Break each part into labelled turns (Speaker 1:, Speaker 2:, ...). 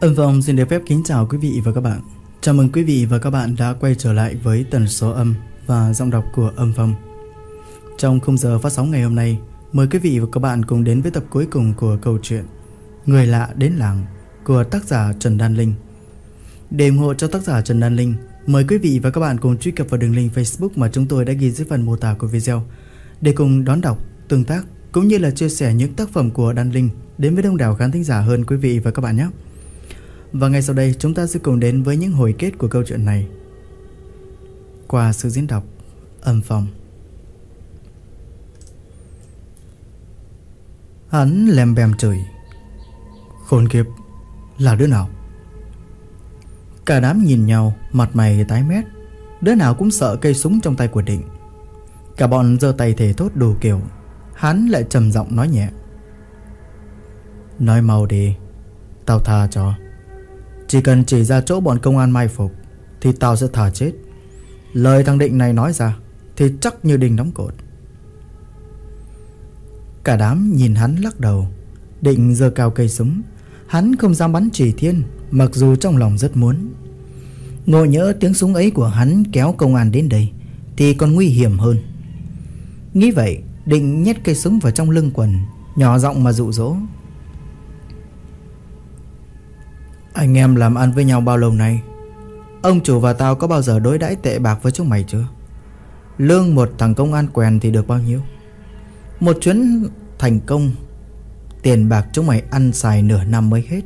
Speaker 1: Âm Phong xin được phép kính chào quý vị và các bạn. Chào mừng quý vị và các bạn đã quay trở lại với tần số âm và giọng đọc của Âm Phong. Trong khung giờ phát sóng ngày hôm nay, mời quý vị và các bạn cùng đến với tập cuối cùng của câu chuyện Người lạ đến làng của tác giả Trần Đan Linh. Để ủng hộ cho tác giả Trần Đan Linh, mời quý vị và các bạn cùng truy cập vào đường link Facebook mà chúng tôi đã ghi dưới phần mô tả của video để cùng đón đọc, tương tác cũng như là chia sẻ những tác phẩm của Đan Linh đến với đông đảo khán thính giả hơn quý vị và các bạn nhé. Và ngay sau đây, chúng ta sẽ cùng đến với những hồi kết của câu chuyện này. Qua sự diễn đọc, âm phòng Hắn lem bem chửi. Khốn kiếp, Là đứa nào? Cả đám nhìn nhau, Mặt mày tái mét. Đứa nào cũng sợ cây súng trong tay của Định. Cả bọn giơ tay thể thốt đủ kiểu. Hắn lại trầm giọng nói nhẹ. Nói mau đi, Tao tha cho chỉ cần chỉ ra chỗ bọn công an mai phục, Thì tao sẽ thả chết. Lời thằng Định này nói ra, Thì chắc như đình đóng cột. Cả đám nhìn hắn lắc đầu. Định giơ cao cây súng. Hắn không dám bắn chỉ thiên, Mặc dù trong lòng rất muốn. Ngộ nhỡ tiếng súng ấy của hắn kéo công an đến đây, Thì còn nguy hiểm hơn. Nghĩ vậy, Định nhét cây súng vào trong lưng quần, Nhỏ giọng mà dụ dỗ. Anh em làm ăn với nhau bao lâu nay? Ông chủ và tao có bao giờ đối đãi tệ bạc với chúng mày chưa? Lương một thằng công an quèn thì được bao nhiêu? Một chuyến thành công, Tiền bạc chúng mày ăn xài nửa năm mới hết.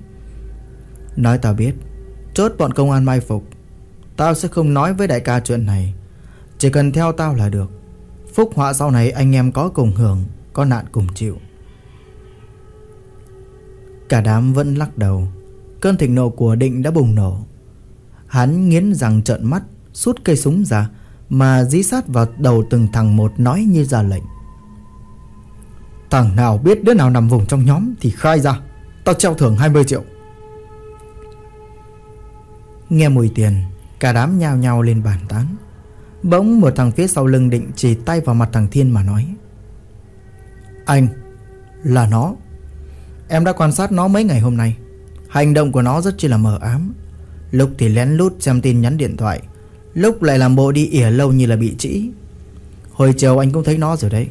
Speaker 1: Nói tao biết, Chốt bọn công an mai phục. Tao sẽ không nói với đại ca chuyện này. Chỉ cần theo tao là được. Phúc họa sau này anh em có cùng hưởng, Có nạn cùng chịu. Cả đám vẫn lắc đầu. Cơn thịnh nộ của Định đã bùng nổ. Hắn nghiến răng trợn mắt, Rút cây súng ra, Mà dí sát vào đầu từng thằng một nói như ra lệnh. Thằng nào biết đứa nào nằm vùng trong nhóm Thì khai ra, Tao treo thưởng 20 triệu. Nghe mùi tiền, Cả đám nhao nhao lên bàn tán. Bỗng một thằng phía sau lưng định chỉ tay vào mặt thằng Thiên mà nói, Anh, Là nó. Em đã quan sát nó mấy ngày hôm nay. Hành động của nó rất chi là mờ ám. Lúc thì lén lút xem tin nhắn điện thoại, Lúc lại làm bộ đi ỉa lâu như là bị trĩ. Hồi chiều anh cũng thấy nó rồi đấy.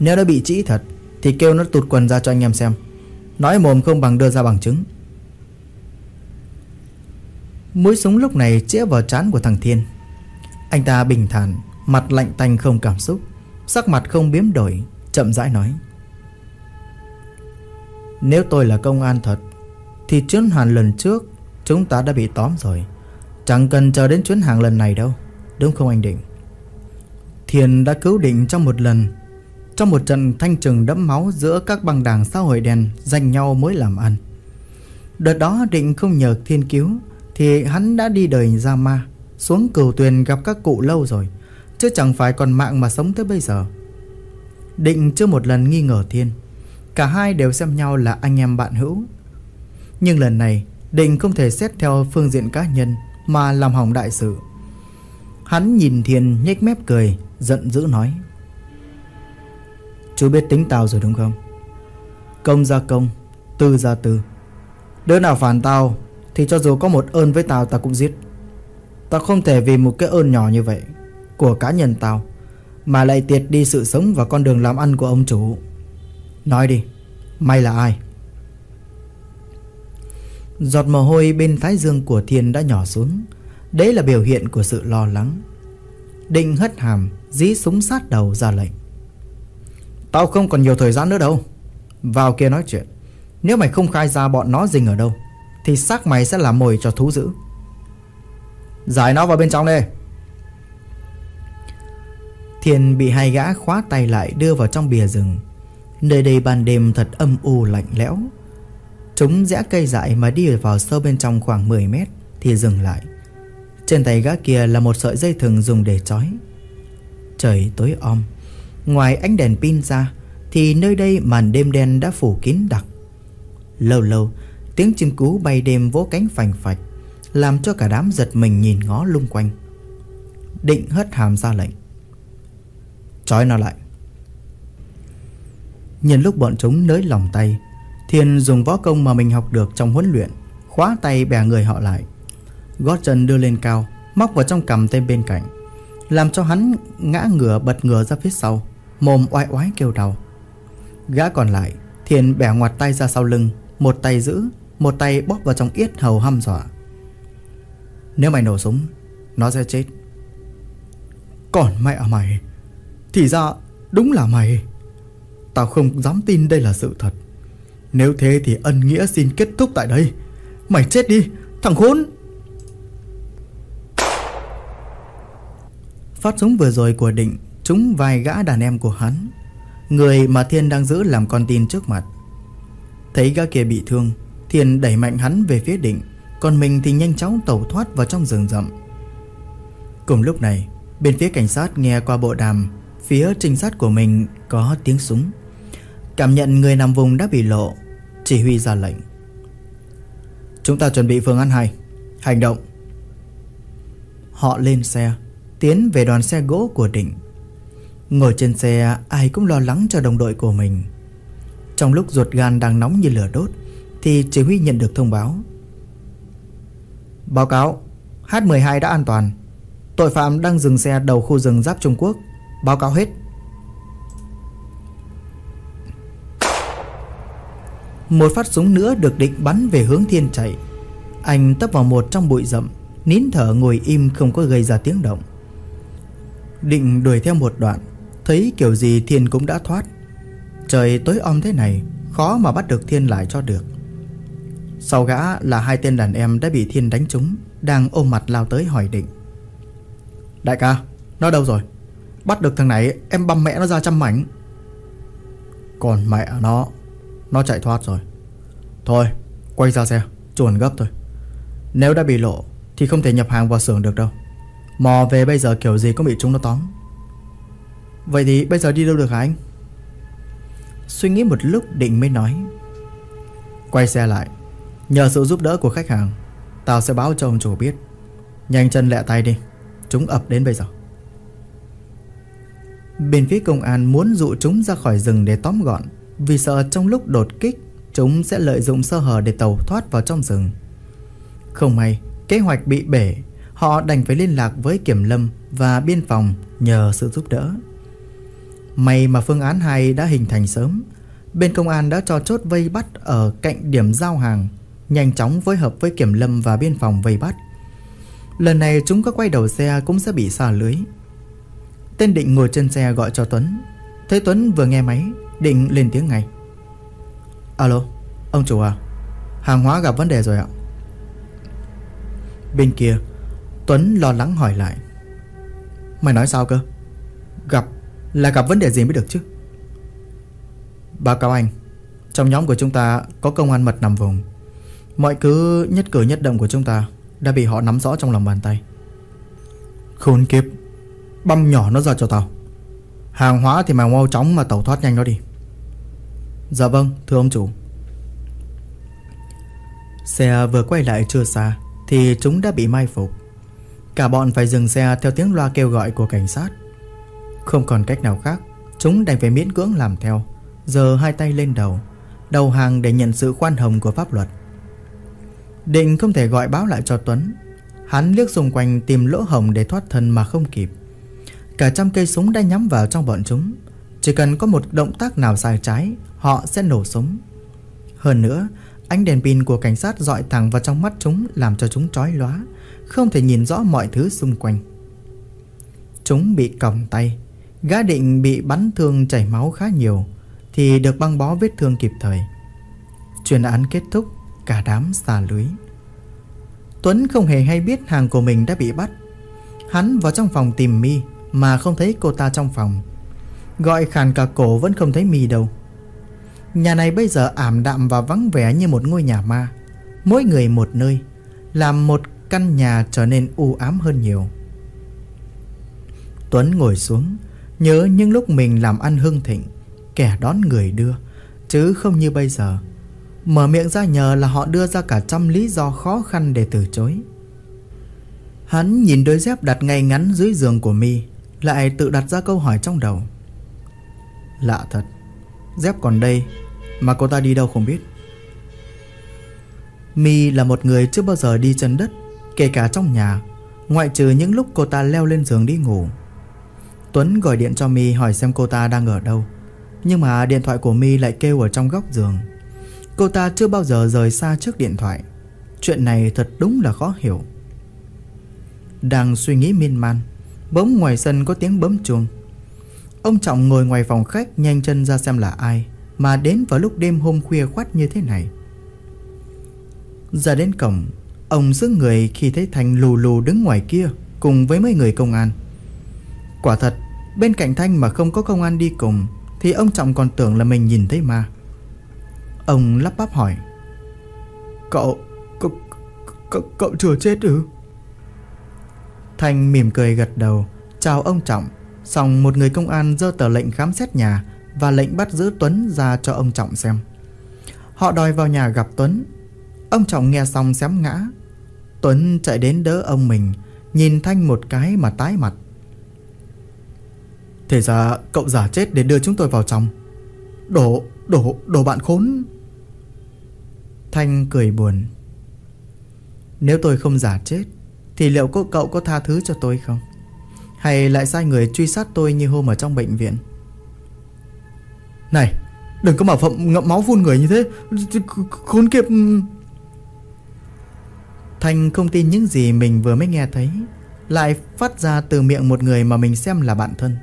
Speaker 1: Nếu nó bị trĩ thật, Thì kêu nó tụt quần ra cho anh em xem. Nói mồm không bằng đưa ra bằng chứng. Mũi súng lúc này chĩa vào trán của thằng Thiên. Anh ta bình thản, Mặt lạnh tanh không cảm xúc, Sắc mặt không biếm đổi, Chậm rãi nói. Nếu tôi là công an thật thì chuyến hàng lần trước, Chúng ta đã bị tóm rồi. Chẳng cần chờ đến chuyến hàng lần này đâu, Đúng không anh Định? Thiền đã cứu Định trong một lần. Trong một trận thanh trừng đẫm máu Giữa các băng đảng xã hội đen giành nhau mới làm ăn. Đợt đó Định không nhờ Thiên cứu, Thì hắn đã đi đời ra ma, Xuống cửu tuyền gặp các cụ lâu rồi, Chứ chẳng phải còn mạng mà sống tới bây giờ. Định chưa một lần nghi ngờ Thiên. Cả hai đều xem nhau là anh em bạn hữu nhưng lần này Định không thể xét theo phương diện cá nhân Mà làm hỏng đại sự. Hắn nhìn Thiên nhếch mép cười, Giận dữ nói, Chú biết tính tao rồi đúng không? Công ra công, Tư ra tư. Đứa nào phản tao, Thì cho dù có một ơn với tao tao cũng giết. Tao không thể vì một cái ơn nhỏ như vậy Của cá nhân tao Mà lại tiệt đi sự sống và con đường làm ăn của ông chủ. Nói đi, Mày là ai? Giọt mồ hôi bên thái dương của Thiên đã nhỏ xuống. Đấy là biểu hiện của sự lo lắng. Định hất hàm, Dí súng sát đầu ra lệnh. Tao không còn nhiều thời gian nữa đâu. Vào kia nói chuyện. Nếu mày không khai ra bọn nó rình ở đâu, Thì xác mày sẽ là mồi cho thú dữ. Giải nó vào bên trong đây Thiên bị hai gã khóa tay lại đưa vào trong bìa rừng. Nơi đây ban đêm thật âm u lạnh lẽo. Chúng rẽ cây dại mà đi vào sâu bên trong khoảng 10 mét Thì dừng lại. Trên tay gã kia là một sợi dây thừng dùng để trói. Trời tối om. Ngoài ánh đèn pin ra Thì nơi đây màn đêm đen đã phủ kín đặc. Lâu lâu, Tiếng chim cú bay đêm vỗ cánh phành phạch, Làm cho cả đám giật mình nhìn ngó lung quanh. Định hất hàm ra lệnh. Trói nó lại. Nhân lúc bọn chúng nới lòng tay Thiên dùng võ công mà mình học được trong huấn luyện, Khóa tay bè người họ lại. Gót chân đưa lên cao, Móc vào trong cầm tên bên cạnh, Làm cho hắn ngã ngửa bật ngửa ra phía sau, Mồm oai oái kêu đau. Gã còn lại, Thiên bẻ ngoặt tay ra sau lưng, Một tay giữ, Một tay bóp vào trong yết hầu hăm dọa. Nếu mày nổ súng, Nó sẽ chết. Còn mẹ mày, Thì ra đúng là mày. Tao không dám tin đây là sự thật. Nếu thế thì ân nghĩa xin kết thúc tại đây. Mày chết đi, Thằng khốn. Phát súng vừa rồi của Định Trúng vài gã đàn em của hắn. Người mà Thiên đang giữ làm con tin trước mặt. Thấy gã kia bị thương, Thiên đẩy mạnh hắn về phía Định. Còn mình thì nhanh chóng tẩu thoát vào trong rừng rậm. Cùng lúc này, Bên phía cảnh sát nghe qua bộ đàm, Phía trinh sát của mình có tiếng súng. Cảm nhận người nằm vùng đã bị lộ chỉ huy ra lệnh. Chúng ta chuẩn bị phương án 2 Hành động. Họ lên xe, Tiến về đoàn xe gỗ của Định. Ngồi trên xe, ai cũng lo lắng cho đồng đội của mình. Trong lúc ruột gan đang nóng như lửa đốt, Thì chỉ huy nhận được thông báo. Báo cáo H12 đã an toàn. Tội phạm đang dừng xe đầu khu rừng giáp Trung Quốc. Báo cáo hết. Một phát súng nữa được định bắn về hướng thiên chạy. Anh tấp vào một trong bụi rậm, Nín thở ngồi im không có gây ra tiếng động. Định đuổi theo một đoạn, Thấy kiểu gì Thiên cũng đã thoát. Trời tối om thế này, Khó mà bắt được Thiên lại cho được. Sau gã là hai tên đàn em đã bị Thiên đánh trúng, Đang ôm mặt lao tới hỏi Định. Đại ca, Nó đâu rồi? Bắt được thằng này, em băm mẹ nó ra trăm mảnh. Còn mẹ nó nó chạy thoát rồi. Thôi, quay ra xe Chuồn gấp thôi. Nếu đã bị lộ Thì không thể nhập hàng vào xưởng được đâu. Mò về bây giờ kiểu gì cũng bị chúng nó tóm. Vậy thì bây giờ đi đâu được hả anh? Suy nghĩ một lúc định mới nói. Quay xe lại. Nhờ sự giúp đỡ của khách hàng, Tao sẽ báo cho ông chủ biết. Nhanh chân lẹ tay đi. Chúng ập đến bây giờ. Bên phía công an muốn dụ chúng ra khỏi rừng để tóm gọn. Vì sợ trong lúc đột kích, Chúng sẽ lợi dụng sơ hở để tàu thoát vào trong rừng. Không may, Kế hoạch bị bể, Họ đành phải liên lạc với kiểm lâm Và biên phòng nhờ sự giúp đỡ. May mà phương án 2 đã hình thành sớm, Bên công an đã cho chốt vây bắt Ở cạnh điểm giao hàng, Nhanh chóng phối hợp với kiểm lâm và biên phòng vây bắt. Lần này chúng có quay đầu xe cũng sẽ bị xa lưới. Tên Định ngồi trên xe gọi cho Tuấn. Thấy Tuấn vừa nghe máy Định lên tiếng ngay. Alo, ông chủ à? Hàng hóa gặp vấn đề rồi ạ. Bên kia Tuấn lo lắng hỏi lại. Mày nói sao cơ? Gặp là gặp vấn đề gì mới được chứ? Báo cáo anh Trong nhóm của chúng ta có công an mật nằm vùng. Mọi cứ nhất cử nhất động của chúng ta Đã bị họ nắm rõ trong lòng bàn tay. Khốn kiếp Băm nhỏ nó ra cho tao. Hàng hóa thì mày mau chóng mà tẩu thoát nhanh nó đi. Dạ vâng thưa ông chủ. Xe vừa quay lại chưa xa Thì chúng đã bị mai phục. Cả bọn phải dừng xe theo tiếng loa kêu gọi của cảnh sát. Không còn cách nào khác, Chúng đành phải miễn cưỡng làm theo Giờ hai tay lên đầu Đầu hàng để nhận sự khoan hồng của pháp luật. Định không thể gọi báo lại cho Tuấn, Hắn liếc xung quanh tìm lỗ hồng để thoát thân mà không kịp. Cả trăm cây súng đã nhắm vào trong bọn chúng. Chỉ cần có một động tác nào sai trái, Họ sẽ nổ súng. Hơn nữa, Ánh đèn pin của cảnh sát dọi thẳng vào trong mắt chúng Làm cho chúng trói lóa, Không thể nhìn rõ mọi thứ xung quanh. Chúng bị còng tay, Gã định bị bắn thương chảy máu khá nhiều, Thì được băng bó vết thương kịp thời. Chuyên án kết thúc, Cả đám xà lưới. Tuấn không hề hay biết hàng của mình đã bị bắt. Hắn vào trong phòng tìm mi mà không thấy cô ta trong phòng. Gọi khàn cả cổ vẫn không thấy mì đâu. Nhà này bây giờ ảm đạm và vắng vẻ như một ngôi nhà ma. Mỗi người một nơi, Làm một căn nhà trở nên u ám hơn nhiều. Tuấn ngồi xuống, Nhớ những lúc mình làm ăn hưng thịnh, Kẻ đón người đưa, Chứ không như bây giờ. Mở miệng ra nhờ là họ đưa ra cả trăm lý do khó khăn để từ chối. Hắn nhìn đôi dép đặt ngay ngắn dưới giường của mi lại tự đặt ra câu hỏi trong đầu. Lạ thật Dép còn đây, Mà cô ta đi đâu không biết. Mi là một người chưa bao giờ đi chân đất, Kể cả trong nhà, Ngoại trừ những lúc cô ta leo lên giường đi ngủ. Tuấn gọi điện cho Mi hỏi xem cô ta đang ở đâu, Nhưng mà điện thoại của Mi lại kêu ở trong góc giường. Cô ta chưa bao giờ rời xa trước điện thoại. Chuyện này thật đúng là khó hiểu. Đang suy nghĩ miên man Bỗng ngoài sân có tiếng bấm chuông. Ông Trọng ngồi ngoài phòng khách Nhanh chân ra xem là ai Mà đến vào lúc đêm hôm khuya khoắt như thế này. Ra đến cổng Ông giữ người khi thấy Thanh lù lù đứng ngoài kia Cùng với mấy người công an. Quả thật Bên cạnh Thanh mà không có công an đi cùng Thì ông Trọng còn tưởng là mình nhìn thấy ma. Ông lắp bắp hỏi. Cậu Cậu Cậu, cậu chưa chết ư? Thanh mỉm cười gật đầu. Chào ông Trọng. Xong một người công an dơ tờ lệnh khám xét nhà Và lệnh bắt giữ Tuấn ra cho ông Trọng xem. Họ đòi vào nhà gặp Tuấn. Ông Trọng nghe xong xém ngã. Tuấn chạy đến đỡ ông mình Nhìn Thanh một cái mà tái mặt. Thế ra cậu giả chết để đưa chúng tôi vào trong. Đổ, đổ, đổ bạn khốn. Thanh cười buồn. Nếu tôi không giả chết thì liệu cô cậu có tha thứ cho tôi không? Hay lại sai người truy sát tôi như hôm ở trong bệnh viện? Này, Đừng có mà phậm ngậm máu phun người như thế. Khốn kiếp. Thành không tin những gì mình vừa mới nghe thấy. Lại phát ra từ miệng một người mà mình xem là bạn thân.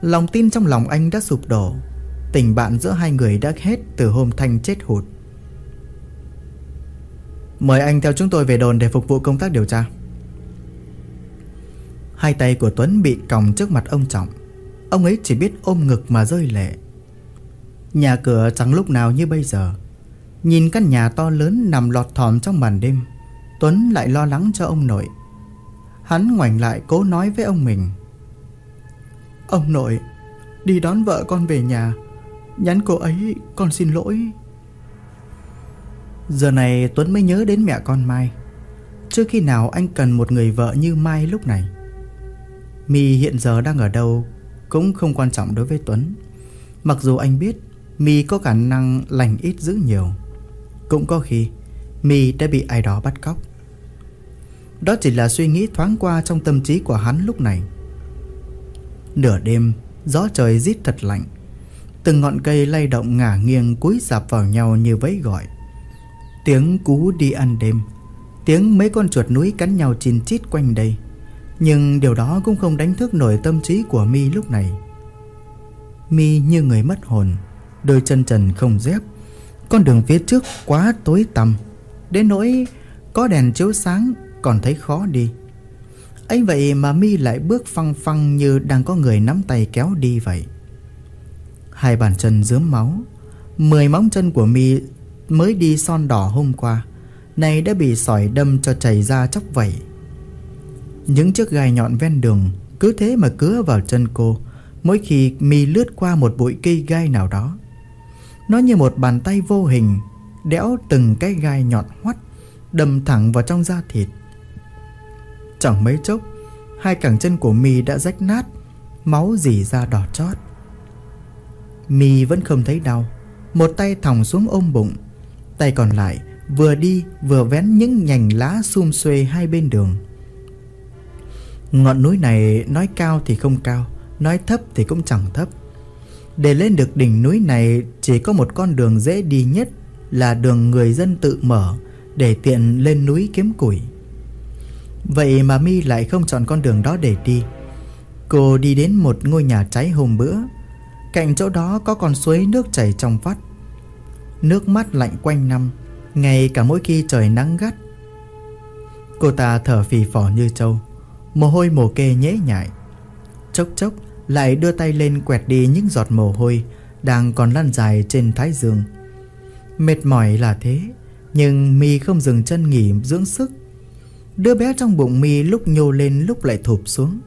Speaker 1: Lòng tin trong lòng anh đã sụp đổ. Tình bạn giữa hai người đã hết từ hôm Thanh chết hụt. Mời anh theo chúng tôi về đồn để phục vụ công tác điều tra. Hai tay của Tuấn bị còng trước mặt ông Trọng. Ông ấy chỉ biết ôm ngực mà rơi lệ. Nhà cửa chẳng lúc nào như bây giờ. Nhìn căn nhà to lớn nằm lọt thỏm trong màn đêm, Tuấn lại lo lắng cho ông nội. Hắn ngoảnh lại cố nói với ông mình. Ông nội, Đi đón vợ con về nhà. Nhắn cô ấy, con xin lỗi. Giờ này Tuấn mới nhớ đến mẹ con Mai. Trước khi nào anh cần một người vợ như Mai lúc này. My hiện giờ đang ở đâu Cũng không quan trọng đối với Tuấn. Mặc dù anh biết My có khả năng lành ít giữ nhiều, Cũng có khi My đã bị ai đó bắt cóc. Đó chỉ là suy nghĩ thoáng qua trong tâm trí của hắn lúc này. Nửa đêm, Gió trời rít thật lạnh. Từng ngọn cây lay động ngả nghiêng cúi dạp vào nhau như vẫy gọi. Tiếng cú đi ăn đêm, Tiếng mấy con chuột núi cắn nhau chìn chít quanh đây. Nhưng điều đó cũng không đánh thức nổi tâm trí của mi lúc này. Mi như người mất hồn, Đôi chân trần không dép, Con đường phía trước quá tối tăm. Đến nỗi có đèn chiếu sáng còn thấy khó đi. Ấy vậy mà mi lại bước phăng phăng như đang có người nắm tay kéo đi vậy. Hai bàn chân dướm máu, Mười móng chân của mi mới đi son đỏ hôm qua. Này đã bị sỏi đâm cho chảy ra chóc vẩy Những chiếc gai nhọn ven đường Cứ thế mà cứa vào chân cô, Mỗi khi mi lướt qua một bụi cây gai nào đó. Nó như một bàn tay vô hình, Đẽo từng cái gai nhọn hoắt, Đâm thẳng vào trong da thịt. Chẳng mấy chốc, Hai cẳng chân của mi đã rách nát, Máu dì ra đỏ chót. Mi vẫn không thấy đau, Một tay thòng xuống ôm bụng Tay còn lại, vừa đi vừa vén những nhành lá xum xuê hai bên đường. Ngọn núi này nói cao thì không cao, Nói thấp thì cũng chẳng thấp. Để lên được đỉnh núi này, Chỉ có một con đường dễ đi nhất Là đường người dân tự mở Để tiện lên núi kiếm củi. Vậy mà mi lại không chọn con đường đó để đi. Cô đi đến một ngôi nhà cháy hôm bữa. Cạnh chỗ đó có con suối nước chảy trong vắt. Nước mắt lạnh quanh năm Ngay cả mỗi khi trời nắng gắt. Cô ta thở phì phò như trâu Mồ hôi mồ kê nhễ nhại. Chốc chốc lại đưa tay lên quẹt đi những giọt mồ hôi Đang còn lăn dài trên thái dương. Mệt mỏi là thế Nhưng mi không dừng chân nghỉ dưỡng sức. Đứa bé trong bụng mi lúc nhô lên lúc lại thụp xuống.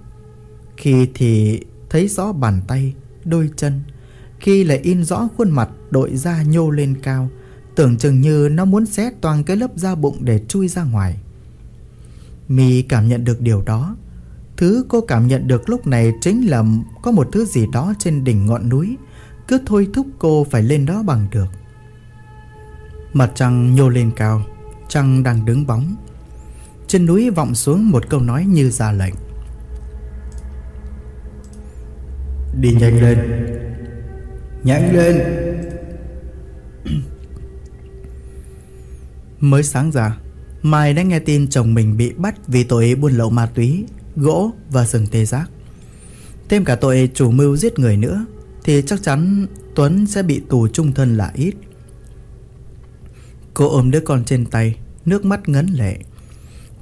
Speaker 1: Khi thì thấy rõ bàn tay, đôi chân khi lại in rõ khuôn mặt đội da nhô lên cao, Tưởng chừng như nó muốn xé toàn cái lớp da bụng để chui ra ngoài. Mi cảm nhận được điều đó. Thứ cô cảm nhận được lúc này chính là có một thứ gì đó trên đỉnh ngọn núi, Cứ thôi thúc cô phải lên đó bằng được. Mặt trăng nhô lên cao, Trăng đang đứng bóng. Trên núi vọng xuống một câu nói như ra lệnh. Đi nhanh lên. Nhanh lên Mới sáng ra Mai đã nghe tin chồng mình bị bắt vì tội buôn lậu ma túy, gỗ và rừng tê giác. Thêm cả tội chủ mưu giết người nữa thì chắc chắn Tuấn sẽ bị tù trung thân là ít. Cô ôm đứa con trên tay, nước mắt ngấn lệ.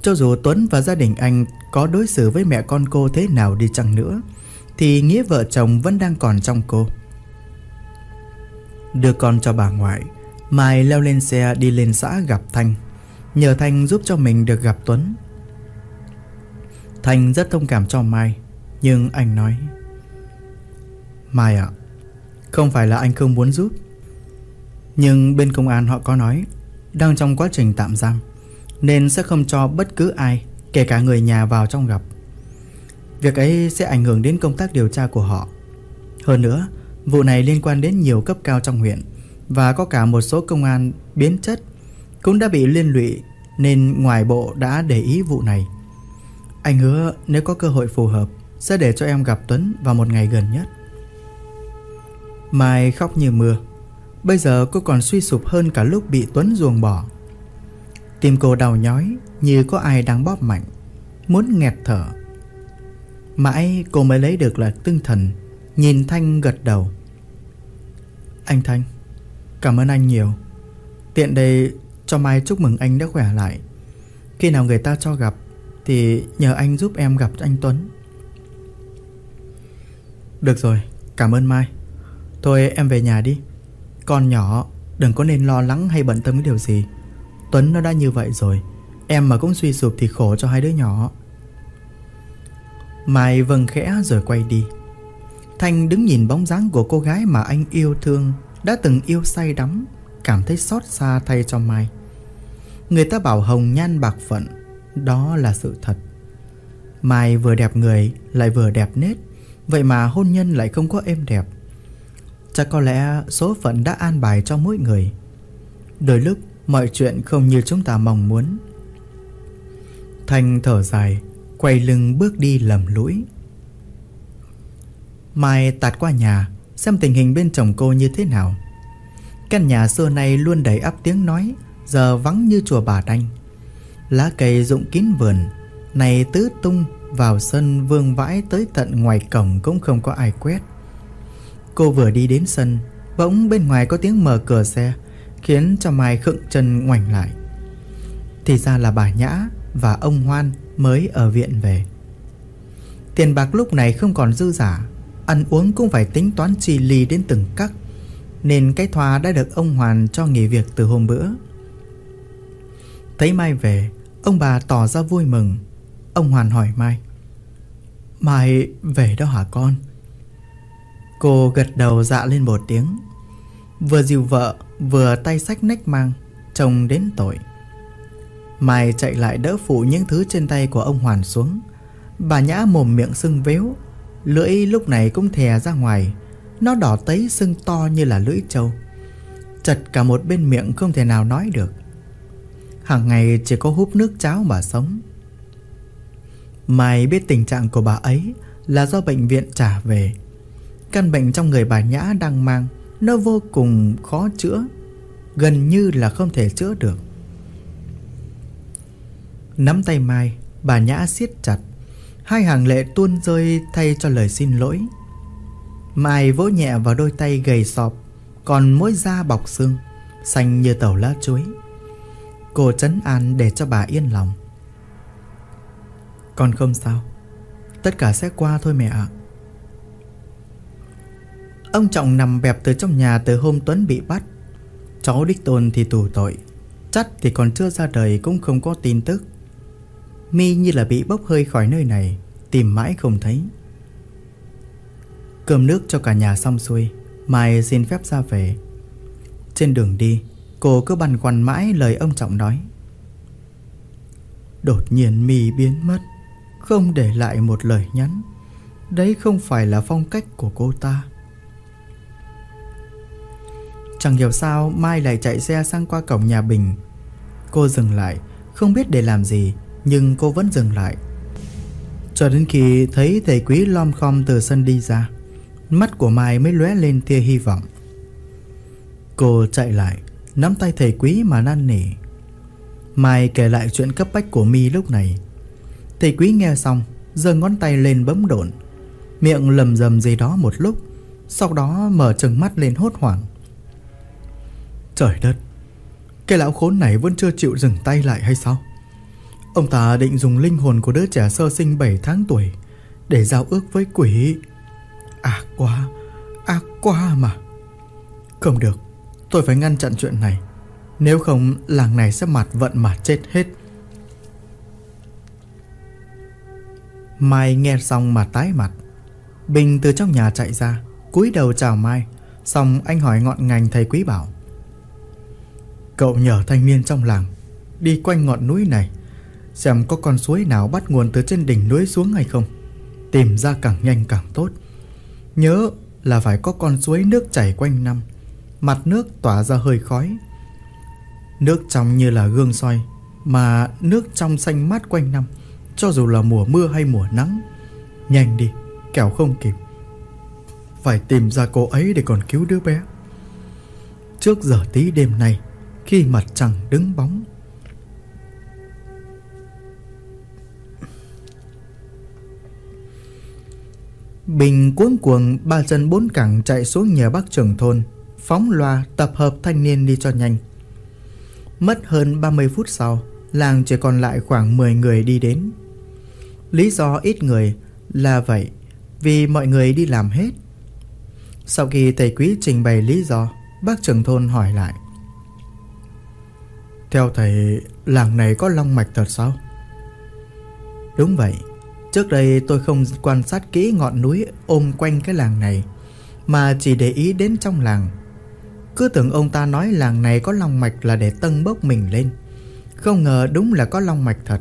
Speaker 1: Cho dù Tuấn và gia đình anh có đối xử với mẹ con cô thế nào đi chăng nữa thì nghĩa vợ chồng vẫn đang còn trong cô. Đưa con cho bà ngoại, Mai leo lên xe đi lên xã gặp Thanh. Nhờ Thanh giúp cho mình được gặp Tuấn. Thanh rất thông cảm cho Mai Nhưng anh nói Mai ạ Không phải là anh không muốn giúp. Nhưng bên công an họ có nói Đang trong quá trình tạm giam Nên sẽ không cho bất cứ ai Kể cả người nhà vào trong gặp. Việc ấy sẽ ảnh hưởng đến công tác điều tra của họ. Hơn nữa Vụ này liên quan đến nhiều cấp cao trong huyện Và có cả một số công an biến chất Cũng đã bị liên lụy nên ngoài bộ đã để ý vụ này. Anh hứa nếu có cơ hội phù hợp Sẽ để cho em gặp Tuấn vào một ngày gần nhất. Mai khóc như mưa. Bây giờ cô còn suy sụp hơn cả lúc bị Tuấn ruồng bỏ. Tim cô đau nhói Như có ai đang bóp mạnh, Muốn nghẹt thở. Mãi cô mới lấy được là tinh thần, Nhìn Thanh gật đầu. Anh Thanh. Cảm ơn anh nhiều. Tiện đây cho Mai chúc mừng anh đã khỏe lại. Khi nào người ta cho gặp, Thì nhờ anh giúp em gặp anh Tuấn. Được rồi, Cảm ơn Mai. Thôi em về nhà đi. Con nhỏ, đừng có nên lo lắng hay bận tâm cái điều gì. Tuấn nó đã như vậy rồi. Em mà cũng suy sụp thì khổ cho hai đứa nhỏ. Mai vâng khẽ rồi quay đi. Thanh đứng nhìn bóng dáng của cô gái mà anh yêu thương, Đã từng yêu say đắm, Cảm thấy xót xa thay cho Mai. Người ta bảo hồng nhan bạc phận, Đó là sự thật. Mai vừa đẹp người, lại vừa đẹp nết, Vậy mà hôn nhân lại không có êm đẹp. Chắc có lẽ số phận đã an bài cho mỗi người. Đôi lúc, mọi chuyện không như chúng ta mong muốn. Thanh thở dài, Quay lưng bước đi lầm lũi. Mai tạt qua nhà, Xem tình hình bên chồng cô như thế nào. Căn nhà xưa nay luôn đầy ắp tiếng nói, Giờ vắng như chùa bà đanh. Lá cây rụng kín vườn, Này tứ tung vào sân vương vãi tới tận ngoài cổng cũng không có ai quét. Cô vừa đi đến sân, Bỗng bên ngoài có tiếng mở cửa xe, Khiến cho Mai khựng chân ngoảnh lại. Thì ra là bà Nhã và ông Hoan mới ở viện về. Tiền bạc lúc này không còn dư giả Ăn uống cũng phải tính toán chi li đến từng cắc Nên cái thoa đã được ông Hoàn cho nghỉ việc từ hôm bữa. Thấy Mai về, Ông bà tỏ ra vui mừng. Ông Hoàn hỏi Mai Mai về đó hả con? Cô gật đầu dạ lên một tiếng. Vừa dìu vợ, Vừa tay sách nách mang Trông đến tội. Mai chạy lại đỡ phụ những thứ trên tay của ông Hoàn xuống. Bà Nhã mồm miệng sưng véo Lưỡi lúc này cũng thè ra ngoài Nó đỏ tấy sưng to như là lưỡi trâu Chật cả một bên miệng không thể nào nói được hàng ngày chỉ có húp nước cháo mà sống. Mai biết tình trạng của bà ấy là do bệnh viện trả về. Căn bệnh trong người bà Nhã đang mang nó vô cùng khó chữa, gần như là không thể chữa được. Nắm tay Mai, bà Nhã siết chặt, hai hàng lệ tuôn rơi thay cho lời xin lỗi. Mai vỗ nhẹ vào đôi tay gầy sọp, còn mỗi da bọc xương, xanh như tàu lá chuối. Cô trấn an để cho bà yên lòng Con không sao Tất cả sẽ qua thôi mẹ ạ Ông Trọng nằm bẹp từ trong nhà từ hôm Tuấn bị bắt Cháu Đích Tôn thì tù tội Chắc thì còn chưa ra đời cũng không có tin tức Mi như là bị bốc hơi khỏi nơi này, Tìm mãi không thấy. Cơm nước cho cả nhà xong xuôi, Mai xin phép ra về. Trên đường đi, Cô cứ băn khoăn mãi lời ông Trọng nói. Đột nhiên Mi biến mất, Không để lại một lời nhắn. Đấy không phải là phong cách của cô ta. Chẳng hiểu sao Mai lại chạy xe sang qua cổng nhà Bình. Cô dừng lại, Không biết để làm gì. Nhưng cô vẫn dừng lại. Cho đến khi thấy thầy quý lom khom từ sân đi ra, Mắt của Mai mới lóe lên tia hy vọng. Cô chạy lại, Nắm tay thầy quý mà năn nỉ. Mai kể lại chuyện cấp bách của mi lúc này. Thầy quý nghe xong, giơ ngón tay lên bấm độn. Miệng lầm rầm gì đó một lúc, Sau đó mở trừng mắt lên hốt hoảng. Trời đất, Cái lão khốn này vẫn chưa chịu dừng tay lại hay sao? Ông ta định dùng linh hồn của đứa trẻ sơ sinh 7 tháng tuổi Để giao ước với quỷ. Ác quá Ác quá mà. Không được, Tôi phải ngăn chặn chuyện này. Nếu không, làng này sẽ mặt vận mà chết hết. Mai nghe xong mà tái mặt. Bình từ trong nhà chạy ra, cúi đầu chào Mai. Xong anh hỏi ngọn ngành thầy quý bảo. Cậu nhờ thanh niên trong làng Đi quanh ngọn núi này. Xem có con suối nào bắt nguồn từ trên đỉnh núi xuống hay không. Tìm ra càng nhanh càng tốt. Nhớ là phải có con suối nước chảy quanh năm. Mặt nước tỏa ra hơi khói. Nước trong như là gương soi, Mà nước trong xanh mát quanh năm. Cho dù là mùa mưa hay mùa nắng, Nhanh đi, Kẻo không kịp. Phải tìm ra cô ấy để còn cứu đứa bé. Trước giờ tí đêm nay Khi mặt trăng đứng bóng Bình cuống cuồng ba chân bốn cẳng chạy xuống nhà bác trưởng thôn, Phóng loa tập hợp thanh niên đi cho nhanh. Mất hơn 30 phút sau, Làng chỉ còn lại khoảng 10 người đi đến. Lý do ít người là vậy, Vì mọi người đi làm hết. Sau khi thầy quý trình bày lý do, Bác trưởng thôn hỏi lại. Theo thầy, Làng này có long mạch thật sao? Đúng vậy Trước đây tôi không quan sát kỹ ngọn núi ôm quanh cái làng này, Mà chỉ để ý đến trong làng. Cứ tưởng ông ta nói làng này có long mạch là để tân bốc mình lên. Không ngờ đúng là có long mạch thật.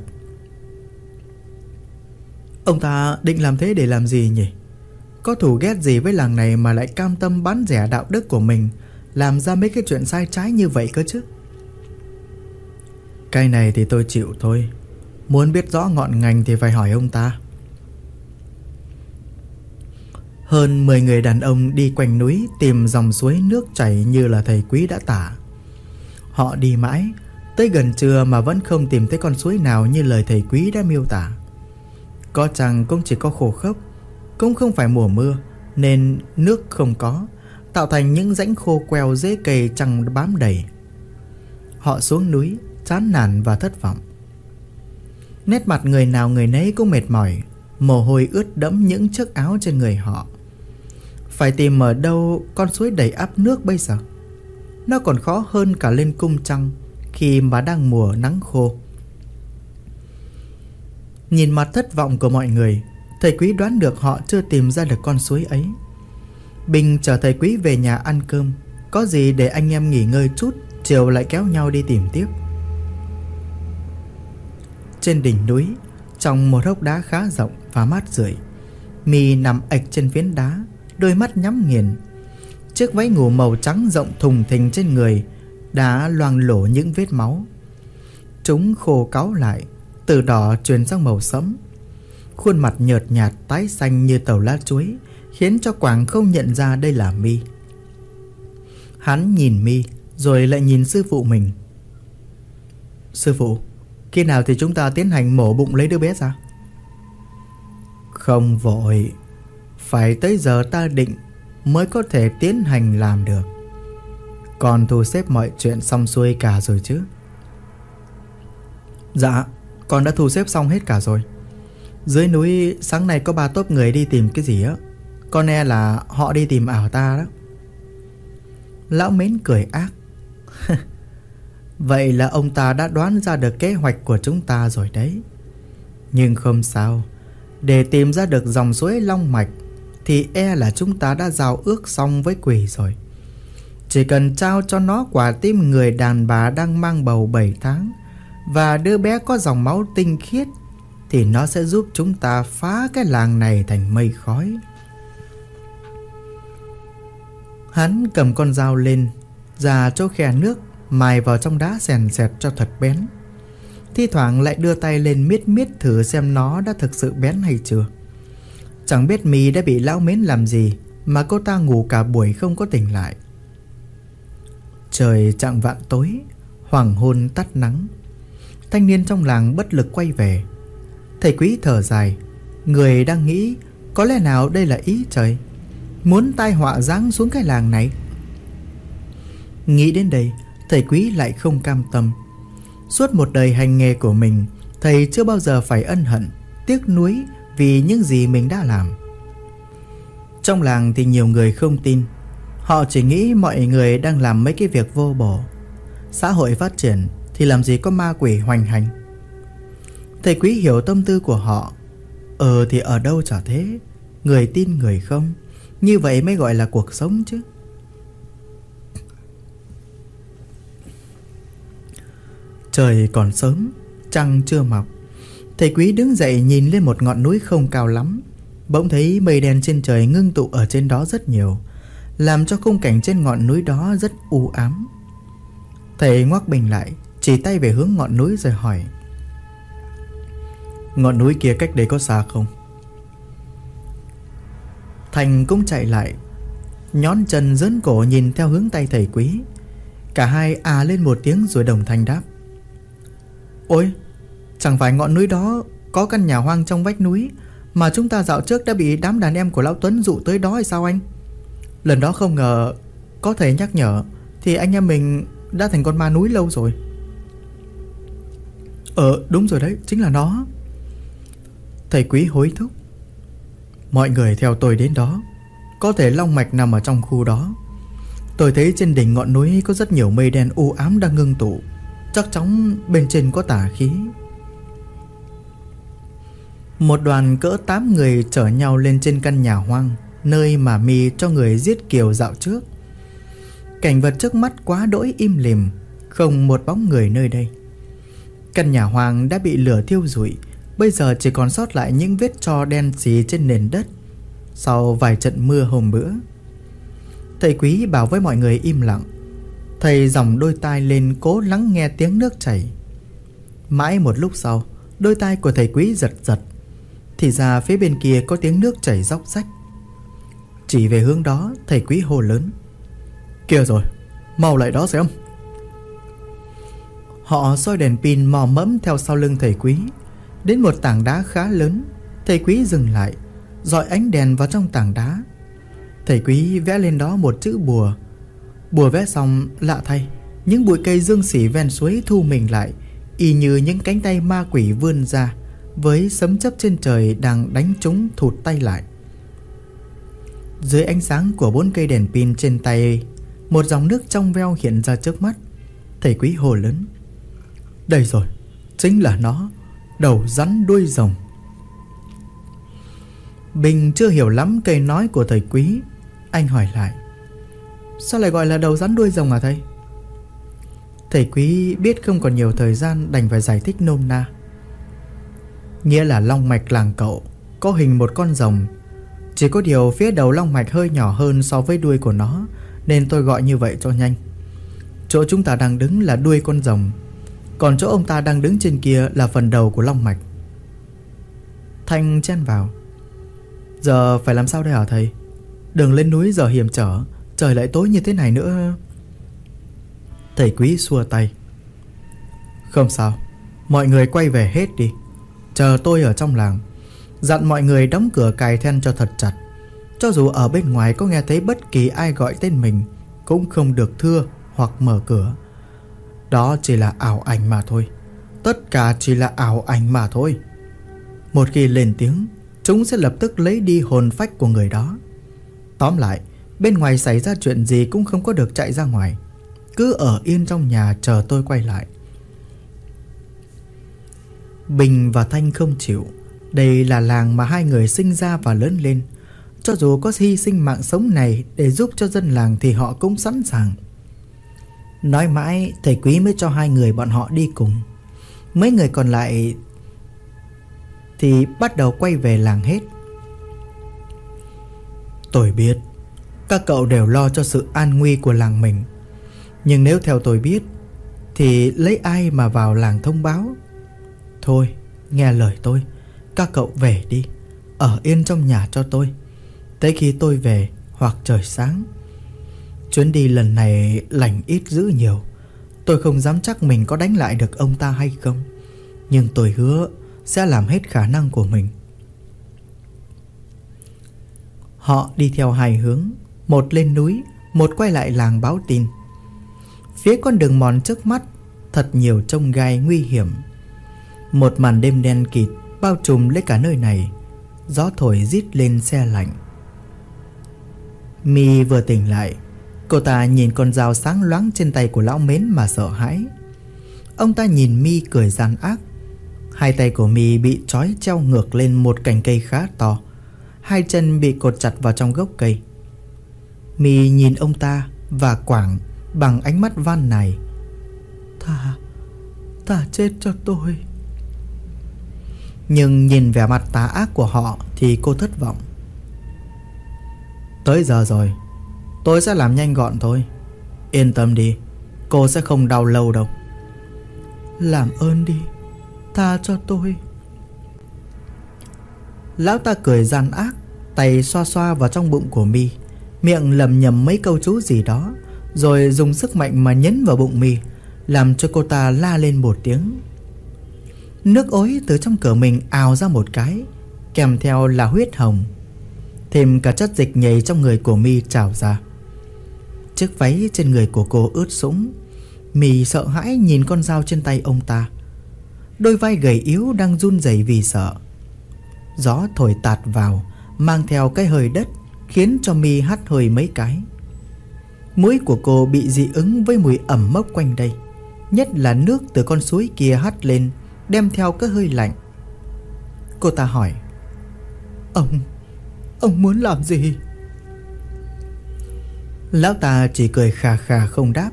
Speaker 1: Ông ta định làm thế để làm gì nhỉ? Có thù ghét gì với làng này mà lại cam tâm bán rẻ đạo đức của mình, Làm ra mấy cái chuyện sai trái như vậy cơ chứ? Cái này thì tôi chịu thôi. Muốn biết rõ ngọn ngành thì phải hỏi ông ta. Hơn 10 người đàn ông đi quanh núi tìm dòng suối nước chảy như là thầy quý đã tả. Họ đi mãi, tới gần trưa mà vẫn không tìm thấy con suối nào như lời thầy quý đã miêu tả. Có chăng cũng chỉ có khổ khốc, cũng không phải mùa mưa nên nước không có, tạo thành những rãnh khô queo dễ cây chẳng bám đầy. Họ xuống núi, chán nản và thất vọng. Nét mặt người nào người nấy cũng mệt mỏi, mồ hôi ướt đẫm những chiếc áo trên người họ. Phải tìm ở đâu con suối đầy áp nước bây giờ? Nó còn khó hơn cả lên cung trăng Khi mà đang mùa nắng khô. Nhìn mặt thất vọng của mọi người, Thầy quý đoán được họ chưa tìm ra được con suối ấy. Bình chở thầy quý về nhà ăn cơm, Có gì để anh em nghỉ ngơi chút, Chiều lại kéo nhau đi tìm tiếp. Trên đỉnh núi, Trong một hốc đá khá rộng và mát rượi, Mì nằm ạch trên phiến đá đôi mắt nhắm nghiền. Chiếc váy ngủ màu trắng rộng thùng thình trên người đã loang lổ những vết máu. Chúng khô cáu lại, từ đỏ chuyển sang màu sẫm. Khuôn mặt nhợt nhạt tái xanh như tàu lá chuối, khiến cho Quảng không nhận ra đây là Mi. Hắn nhìn Mi, rồi lại nhìn sư phụ mình. Sư phụ, khi nào thì chúng ta tiến hành mổ bụng lấy đứa bé ra? Không vội, phải tới giờ ta định mới có thể tiến hành làm được. Còn thu xếp mọi chuyện xong xuôi cả rồi chứ? Dạ, con đã thu xếp xong hết cả rồi. Dưới núi sáng nay có ba tốp người đi tìm cái gì á. Con e là họ đi tìm ảo ta đó. Lão mến cười ác. Vậy là ông ta đã đoán ra được kế hoạch của chúng ta rồi đấy. Nhưng không sao. Để tìm ra được dòng suối Long Mạch thì e là chúng ta đã giao ước xong với quỷ rồi. Chỉ cần trao cho nó quả tim người đàn bà đang mang bầu 7 tháng và đứa bé có dòng máu tinh khiết thì nó sẽ giúp chúng ta phá cái làng này thành mây khói. Hắn cầm con dao lên ra chỗ khe nước, Mài vào trong đá sèn sẹt cho thật bén Thi thoảng lại đưa tay lên miết miết thử xem nó đã thực sự bén hay chưa Chẳng biết mì đã bị lão mến làm gì Mà cô ta ngủ cả buổi không có tỉnh lại. Trời chạng vạn tối, Hoàng hôn tắt nắng. Thanh niên trong làng bất lực quay về. Thầy quý thở dài, Người đang nghĩ Có lẽ nào đây là ý trời? Muốn tai họa giáng xuống cái làng này? Nghĩ đến đây, Thầy quý lại không cam tâm. Suốt một đời hành nghề của mình, Thầy chưa bao giờ phải ân hận, Tiếc nuối vì những gì mình đã làm. Trong làng thì nhiều người không tin. Họ chỉ nghĩ mọi người đang làm mấy cái việc vô bổ. Xã hội phát triển thì làm gì có ma quỷ hoành hành. Thầy quý hiểu tâm tư của họ. Ờ thì ở đâu chả thế? Người tin người không? Như vậy mới gọi là cuộc sống chứ. Trời còn sớm, Trăng chưa mọc. Thầy quý đứng dậy nhìn lên một ngọn núi không cao lắm. Bỗng thấy mây đen trên trời ngưng tụ ở trên đó rất nhiều, Làm cho khung cảnh trên ngọn núi đó rất u ám. Thầy ngoắc bình lại, Chỉ tay về hướng ngọn núi rồi hỏi, Ngọn núi kia cách đây có xa không? Thành cũng chạy lại, Nhón chân dớn cổ nhìn theo hướng tay thầy quý. Cả hai à lên một tiếng rồi đồng thanh đáp, Ôi Chẳng phải ngọn núi đó Có căn nhà hoang trong vách núi Mà chúng ta dạo trước đã bị đám đàn em của Lão Tuấn dụ tới đó hay sao anh? Lần đó không ngờ, Có thầy nhắc nhở, Thì anh em mình đã thành con ma núi lâu rồi. Ờ đúng rồi đấy, Chính là nó. Thầy quý hối thúc. Mọi người theo tôi đến đó, Có thể long mạch nằm ở trong khu đó. Tôi thấy trên đỉnh ngọn núi Có rất nhiều mây đen u ám đang ngưng tụ. Chắc chắn bên trên có tà khí. Một đoàn cỡ 8 người chở nhau lên trên căn nhà hoang, Nơi mà mi cho người giết kiều dạo trước. Cảnh vật trước mắt quá đỗi im lìm, Không một bóng người nơi đây. Căn nhà hoang đã bị lửa thiêu rụi, Bây giờ chỉ còn sót lại những vết tro đen xì trên nền đất Sau vài trận mưa hôm bữa. Thầy quý bảo với mọi người im lặng. Thầy dòng đôi tai lên cố lắng nghe tiếng nước chảy. Mãi một lúc sau, Đôi tai của thầy quý giật giật. Thì ra phía bên kia có tiếng nước chảy róc rách. Chỉ về hướng đó, Thầy quý hô lớn. Kia rồi, Mau lại đó xem. Họ soi đèn pin mò mẫm theo sau lưng thầy quý. Đến một tảng đá khá lớn, Thầy quý dừng lại, dọi ánh đèn vào trong tảng đá. Thầy quý vẽ lên đó một chữ bùa. Bùa vẽ xong, lạ thay, Những bụi cây dương xỉ ven suối thu mình lại, Y như những cánh tay ma quỷ vươn ra. Với sấm chấp trên trời đang đánh chúng thụt tay lại. Dưới ánh sáng của bốn cây đèn pin trên tay, Một dòng nước trong veo hiện ra trước mắt. Thầy quý hồ lớn, Đây rồi, Chính là nó, Đầu rắn đuôi rồng. Bình chưa hiểu lắm cây nói của thầy quý, Anh hỏi lại, Sao lại gọi là đầu rắn đuôi rồng à thầy? Thầy quý biết không còn nhiều thời gian Đành phải giải thích nôm na. Nghĩa là long mạch làng cậu, Có hình một con rồng. Chỉ có điều phía đầu long mạch hơi nhỏ hơn So với đuôi của nó, Nên tôi gọi như vậy cho nhanh. Chỗ chúng ta đang đứng là đuôi con rồng, Còn chỗ ông ta đang đứng trên kia Là phần đầu của long mạch. Thanh chen vào. Giờ phải làm sao đây hả thầy? Đường lên núi giờ hiểm trở, Trời lại tối như thế này nữa. Thầy quý xua tay. Không sao, Mọi người quay về hết đi. Chờ tôi ở trong làng. Dặn mọi người đóng cửa cài then cho thật chặt. Cho dù ở bên ngoài có nghe thấy bất kỳ ai gọi tên mình, Cũng không được thưa hoặc mở cửa. Đó chỉ là ảo ảnh mà thôi. Tất cả chỉ là ảo ảnh mà thôi. Một khi lên tiếng, Chúng sẽ lập tức lấy đi hồn phách của người đó. Tóm lại, Bên ngoài xảy ra chuyện gì cũng không có được chạy ra ngoài. Cứ ở yên trong nhà chờ tôi quay lại. Bình và Thanh không chịu. Đây là làng mà hai người sinh ra và lớn lên. Cho dù có hy sinh mạng sống này Để giúp cho dân làng thì họ cũng sẵn sàng. Nói mãi, thầy quý mới cho hai người bọn họ đi cùng. Mấy người còn lại Thì bắt đầu quay về làng hết. Tôi biết, các cậu đều lo cho sự an nguy của làng mình. Nhưng nếu theo tôi biết, Thì lấy ai mà vào làng thông báo? Thôi, nghe lời tôi. Các cậu về đi. Ở yên trong nhà cho tôi. Tới khi tôi về, hoặc trời sáng. Chuyến đi lần này lành ít dữ nhiều. Tôi không dám chắc mình có đánh lại được ông ta hay không. Nhưng tôi hứa sẽ làm hết khả năng của mình. Họ đi theo hai hướng. Một lên núi, Một quay lại làng báo tin. Phía con đường mòn trước mắt, Thật nhiều trông gai nguy hiểm. Một màn đêm đen kịt Bao trùm lấy cả nơi này. Gió thổi rít lên xe lạnh. Mi vừa tỉnh lại Cô ta nhìn con dao sáng loáng trên tay của lão mến mà sợ hãi. Ông ta nhìn Mi cười gian ác. Hai tay của Mi bị trói treo ngược lên một cành cây khá to. Hai chân bị cột chặt vào trong gốc cây. Mi nhìn ông ta và Quảng bằng ánh mắt van này Thà, thà chết cho tôi. Nhưng nhìn vẻ mặt tà ác của họ thì cô thất vọng. Tới giờ rồi, Tôi sẽ làm nhanh gọn thôi. Yên tâm đi, Cô sẽ không đau lâu đâu. Làm ơn đi, Tha cho tôi. Lão ta cười gian ác, Tay xoa xoa vào trong bụng của mi. Miệng lầm nhầm mấy câu chú gì đó, Rồi dùng sức mạnh mà nhấn vào bụng mi, Làm cho cô ta la lên một tiếng. Nước ối từ trong cửa mình ào ra một cái, Kèm theo là huyết hồng. Thêm cả chất dịch nhầy trong người của mi trào ra. Chiếc váy trên người của cô ướt sũng. Mì sợ hãi nhìn con dao trên tay ông ta. Đôi vai gầy yếu đang run rẩy vì sợ. Gió thổi tạt vào, Mang theo cái hơi đất, Khiến cho mi hắt hơi mấy cái. Mũi của cô bị dị ứng với mùi ẩm mốc quanh đây, Nhất là nước từ con suối kia hắt lên. Đem theo cái hơi lạnh. Cô ta hỏi, Ông Ông muốn làm gì? Lão ta chỉ cười khà khà không đáp.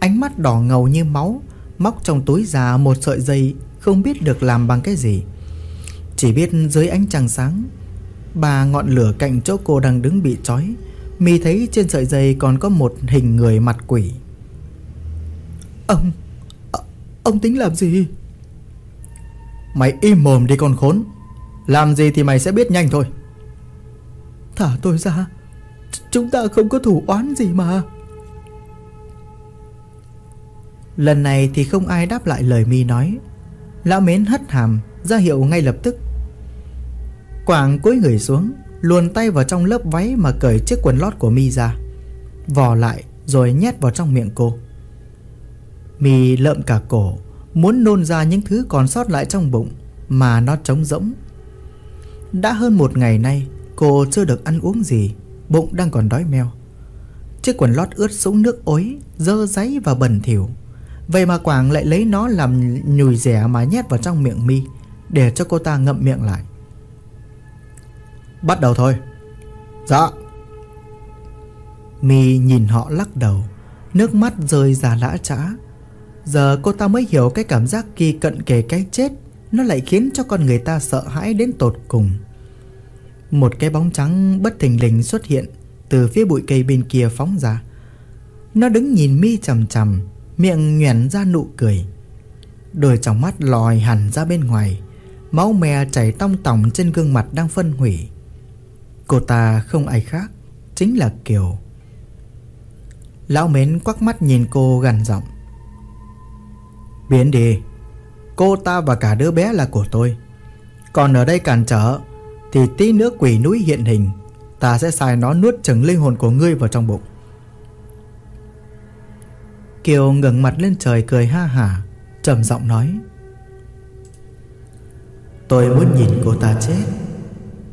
Speaker 1: Ánh mắt đỏ ngầu như máu, Móc trong túi ra một sợi dây, Không biết được làm bằng cái gì. Chỉ biết dưới ánh trăng sáng, Ba ngọn lửa cạnh chỗ cô đang đứng bị trói. Mi thấy trên sợi dây còn có một hình người mặt quỷ. Ông Ông tính làm gì? Mày im mồm đi con khốn. Làm gì thì mày sẽ biết nhanh thôi. Thả tôi ra. Chúng ta không có thủ oán gì mà. Lần này thì không ai đáp lại lời mi nói. Lão mến hất hàm, ra hiệu ngay lập tức. Quảng cúi người xuống, Luồn tay vào trong lớp váy mà cởi chiếc quần lót của mi ra. Vò lại, rồi nhét vào trong miệng cô. Mi lợm cả cổ. Muốn nôn ra những thứ còn sót lại trong bụng Mà nó trống rỗng. Đã hơn một ngày nay, Cô chưa được ăn uống gì, Bụng đang còn đói meo. Chiếc quần lót ướt sũng nước ối, Dơ giấy và bẩn thỉu. Vậy mà Quảng lại lấy nó làm nhùi rẻ Mà nhét vào trong miệng mi, Để cho cô ta ngậm miệng lại. Bắt đầu thôi. Dạ. Mi nhìn họ lắc đầu, Nước mắt rơi ra lã trã. Giờ cô ta mới hiểu cái cảm giác kỳ cận kề cái chết. Nó lại khiến cho con người ta sợ hãi đến tột cùng. Một cái bóng trắng bất thình lình xuất hiện Từ phía bụi cây bên kia phóng ra. Nó đứng nhìn mi chầm chầm Miệng nhoẻn ra nụ cười. Đôi trong mắt lòi hẳn ra bên ngoài, Máu me chảy tong tòng trên gương mặt đang phân hủy. Cô ta không ai khác, Chính là Kiều. Lão mến quắc mắt nhìn cô gần giọng. Biến đi. Cô ta và cả đứa bé là của tôi. Còn ở đây cản trở, thì tí nữa quỷ núi hiện hình, Ta sẽ xài nó nuốt chừng linh hồn của ngươi vào trong bụng. Kiều ngẩng mặt lên trời cười ha hả, trầm giọng nói. Tôi muốn nhìn cô ta chết.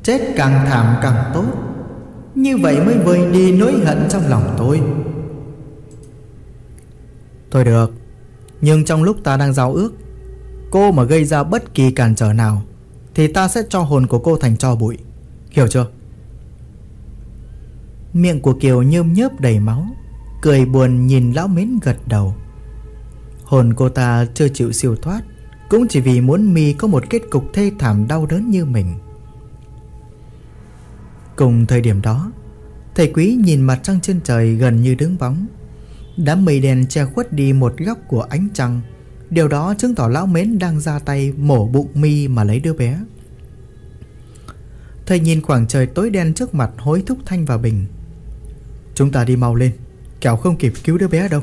Speaker 1: Chết càng thảm càng tốt. Như vậy mới vơi đi nỗi hận trong lòng tôi. Thôi được nhưng trong lúc ta đang giao ước, Cô mà gây ra bất kỳ cản trở nào, thì ta sẽ cho hồn của cô thành cho bụi. Hiểu chưa? Miệng của Kiều nhơm nhớp đầy máu, Cười buồn nhìn lão mến gật đầu. Hồn cô ta chưa chịu siêu thoát, Cũng chỉ vì muốn mi có một kết cục thê thảm đau đớn như mình. Cùng thời điểm đó, Thầy quý nhìn mặt trăng trên trời gần như đứng bóng. Đám mây đen che khuất đi một góc của ánh trăng. Điều đó chứng tỏ lão mến đang ra tay mổ bụng mi mà lấy đứa bé. Thầy nhìn khoảng trời tối đen trước mặt hối thúc Thanh và Bình. Chúng ta đi mau lên, Kẻo không kịp cứu đứa bé đâu.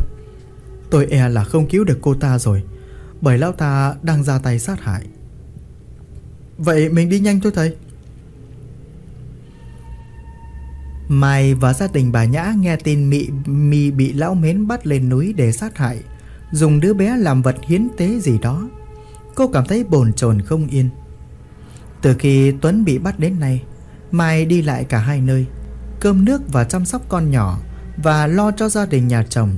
Speaker 1: Tôi e là không cứu được cô ta rồi, Bởi lão ta đang ra tay sát hại. Vậy mình đi nhanh thôi thầy. Mai và gia đình bà Nhã nghe tin Mị Mị bị lão mến bắt lên núi để sát hại. Dùng đứa bé làm vật hiến tế gì đó. Cô cảm thấy bồn chồn không yên. Từ khi Tuấn bị bắt đến nay, Mai đi lại cả hai nơi, Cơm nước và chăm sóc con nhỏ Và lo cho gia đình nhà chồng.